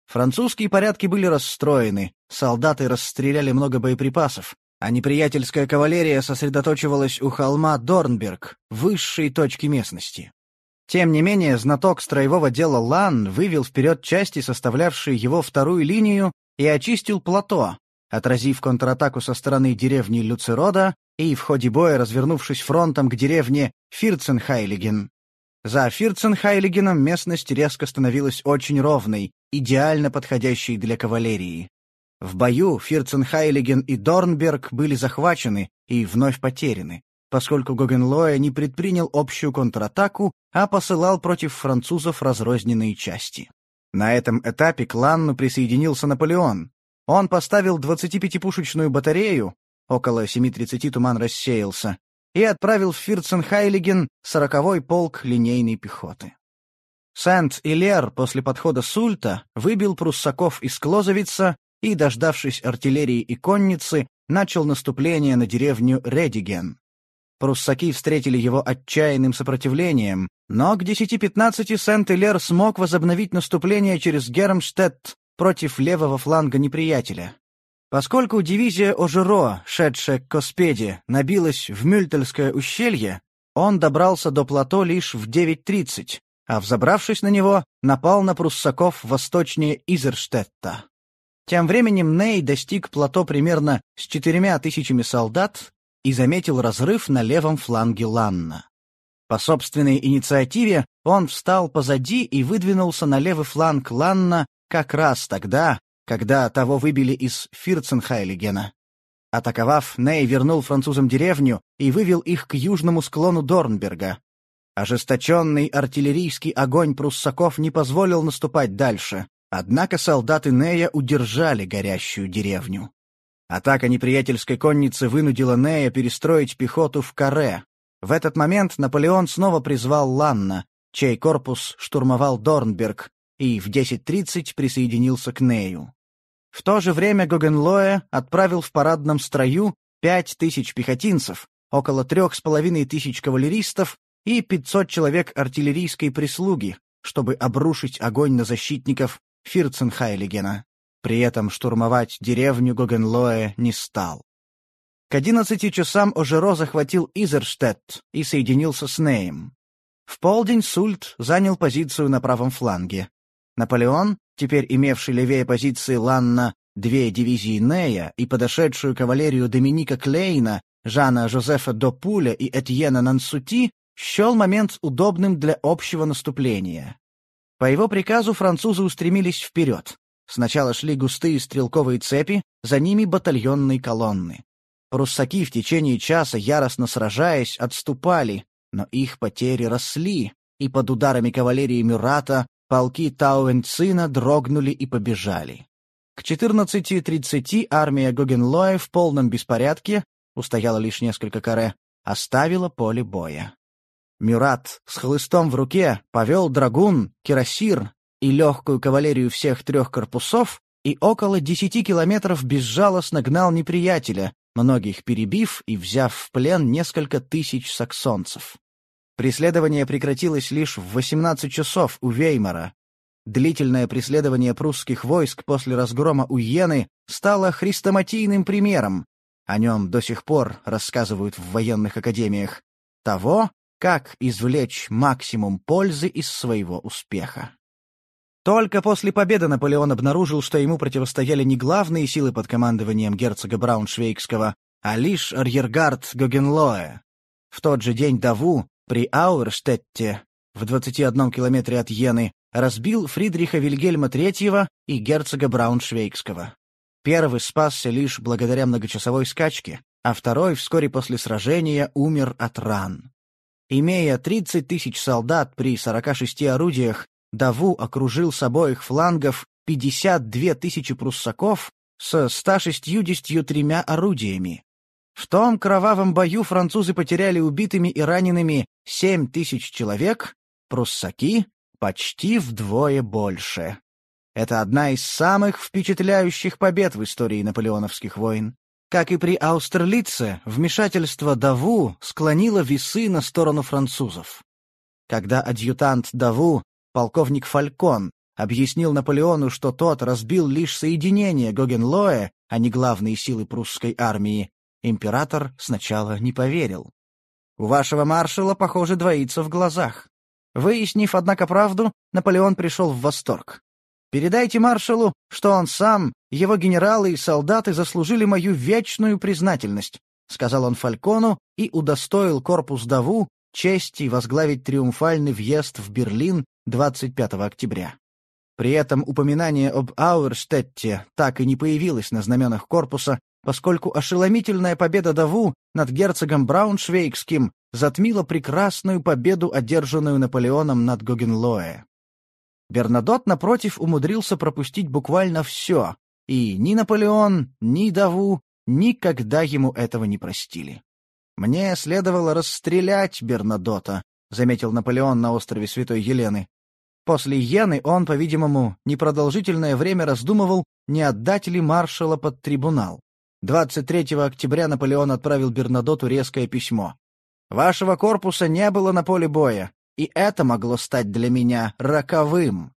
Французские порядки были расстроены, солдаты расстреляли много боеприпасов, а неприятельская кавалерия сосредоточивалась у холма Дорнберг, высшей точки местности. Тем не менее, знаток строевого дела Лан вывел вперед части, составлявшие его вторую линию, и очистил плато, отразив контратаку со стороны деревни Люцерода и в ходе боя развернувшись фронтом к деревне Фирценхайлиген. За Фирценхайлигеном местность резко становилась очень ровной, идеально подходящей для кавалерии. В бою Фирценхайлиген и Дорнберг были захвачены и вновь потеряны, поскольку Гогенлоя не предпринял общую контратаку, а посылал против французов разрозненные части. На этом этапе к Ланну присоединился Наполеон. Он поставил 25-пушечную батарею, около 7.30 туман рассеялся, и отправил в Фирценхайлиген сороковой полк линейной пехоты. Сент-Илер после подхода Сульта выбил пруссаков из Клозовица и, дождавшись артиллерии и конницы, начал наступление на деревню Редиген. Пруссаки встретили его отчаянным сопротивлением, но к 10-15 Сент-Илер смог возобновить наступление через Гермштедт против левого фланга неприятеля. Поскольку дивизия Ожеро, шедшая к Коспеде, набилась в Мюльтельское ущелье, он добрался до плато лишь в 9.30, а, взобравшись на него, напал на пруссаков восточнее Изерштетта. Тем временем Ней достиг плато примерно с четырьмя тысячами солдат и заметил разрыв на левом фланге Ланна. По собственной инициативе он встал позади и выдвинулся на левый фланг Ланна как раз тогда, когда того выбили из Фирценхайлигена. Атаковав, Ней вернул французам деревню и вывел их к южному склону Дорнберга. Ожесточенный артиллерийский огонь пруссаков не позволил наступать дальше, однако солдаты Нея удержали горящую деревню. Атака неприятельской конницы вынудила Нея перестроить пехоту в каре. В этот момент Наполеон снова призвал Ланна, чей корпус штурмовал Дорнберг, и в 10.30 присоединился к Нею. В то же время Гогенлоэ отправил в парадном строю пять тысяч пехотинцев, около трех с половиной тысяч кавалеристов и 500 человек артиллерийской прислуги, чтобы обрушить огонь на защитников Фирценхайлигена. При этом штурмовать деревню Гогенлоэ не стал. К одиннадцати часам Ожеро захватил Изерштедт и соединился с Неем. В полдень Сульт занял позицию на правом фланге. Наполеон, теперь имевший левее позиции Ланна две дивизии Нея и подошедшую кавалерию Доминика Клейна, Жана Жозефа Допуля и Этьена Нансути, счел момент удобным для общего наступления. По его приказу французы устремились вперед. Сначала шли густые стрелковые цепи, за ними батальонные колонны. Руссаки в течение часа, яростно сражаясь, отступали, но их потери росли, и под ударами кавалерии Мюрата полки Тауэнцина дрогнули и побежали. К 14.30 армия Гогенлоя в полном беспорядке, устояла лишь несколько каре, оставила поле боя. Мюрат с хлыстом в руке повел драгун, кирасир и легкую кавалерию всех трех корпусов и около десяти километров безжалостно гнал неприятеля, многих перебив и взяв в плен несколько тысяч саксонцев. Преследование прекратилось лишь в 18 часов у Веймара. Длительное преследование прусских войск после разгрома у Йены стало хрестоматийным примером, о нем до сих пор рассказывают в военных академиях, того, как извлечь максимум пользы из своего успеха. Только после победы Наполеон обнаружил, что ему противостояли не главные силы под командованием герцога Брауншвейгского, а лишь арьергард Гогенлоэ. В тот же день Даву при Ауэрштетте, в 21 километре от Йены, разбил Фридриха Вильгельма III и герцога Брауншвейгского. Первый спасся лишь благодаря многочасовой скачке, а второй вскоре после сражения умер от ран. Имея 30 тысяч солдат при 46 орудиях, Даву окружил с обоих флангов 52 тысячи пруссаков с 163 орудиями. В том кровавом бою французы потеряли убитыми и ранеными 7 тысяч человек, пруссаки — почти вдвое больше. Это одна из самых впечатляющих побед в истории наполеоновских войн. Как и при Аустерлице, вмешательство Даву склонило весы на сторону французов. Когда адъютант Даву, полковник Фалькон, объяснил Наполеону, что тот разбил лишь соединение Гогенлоэ, а не главные силы прусской армии, император сначала не поверил. У вашего маршала, похоже, двоится в глазах. Выяснив, однако, правду, Наполеон пришел в восторг. Передайте маршалу, что он сам, его генералы и солдаты заслужили мою вечную признательность», — сказал он Фалькону и удостоил корпус Даву чести возглавить триумфальный въезд в Берлин 25 октября. При этом упоминание об Ауэрштетте так и не появилось на знаменах корпуса, поскольку ошеломительная победа Даву над герцогом Брауншвейгским затмила прекрасную победу, одержанную Наполеоном над Гогенлоэ. Бернадот, напротив, умудрился пропустить буквально все, и ни Наполеон, ни Даву никогда ему этого не простили. «Мне следовало расстрелять Бернадота», — заметил Наполеон на острове Святой Елены. После Йены он, по-видимому, непродолжительное время раздумывал, не отдать ли маршала под трибунал. 23 октября Наполеон отправил Бернадоту резкое письмо. «Вашего корпуса не было на поле боя и это могло стать для меня роковым.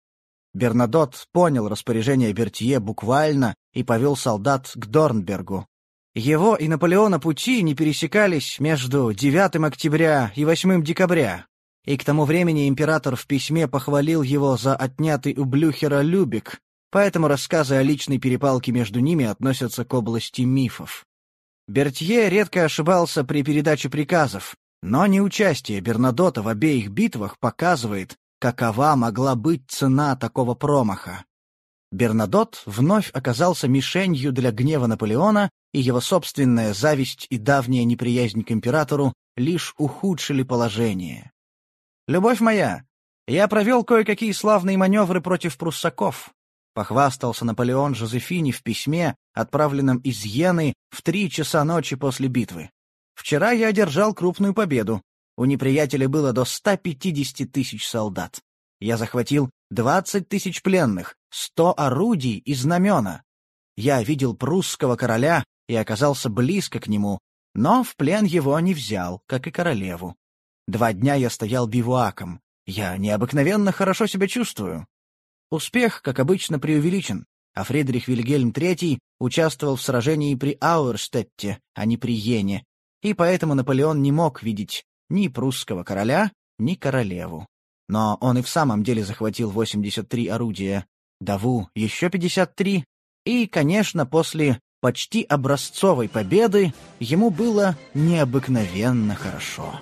Бернадот понял распоряжение Бертье буквально и повел солдат к Дорнбергу. Его и Наполеона пути не пересекались между 9 октября и 8 декабря, и к тому времени император в письме похвалил его за отнятый у Блюхера Любик, поэтому рассказы о личной перепалке между ними относятся к области мифов. Бертье редко ошибался при передаче приказов, но неучастие Бернадота в обеих битвах показывает, какова могла быть цена такого промаха. Бернадот вновь оказался мишенью для гнева Наполеона, и его собственная зависть и давняя неприязнь к императору лишь ухудшили положение. «Любовь моя, я провел кое-какие славные маневры против пруссаков», — похвастался Наполеон Жозефине в письме, отправленном из Йены в три часа ночи после битвы. «Вчера я одержал крупную победу. У неприятеля было до 150 тысяч солдат. Я захватил 20 тысяч пленных, 100 орудий и знамена. Я видел прусского короля и оказался близко к нему, но в плен его не взял, как и королеву. Два дня я стоял бивуаком. Я необыкновенно хорошо себя чувствую. Успех, как обычно, преувеличен, а Фридрих Вильгельм III участвовал в сражении при Ауэрстетте, а не при Йене, и поэтому Наполеон не мог видеть ни прусского короля, ни королеву. Но он и в самом деле захватил 83 орудия, Даву еще 53, и, конечно, после почти образцовой победы ему было необыкновенно хорошо.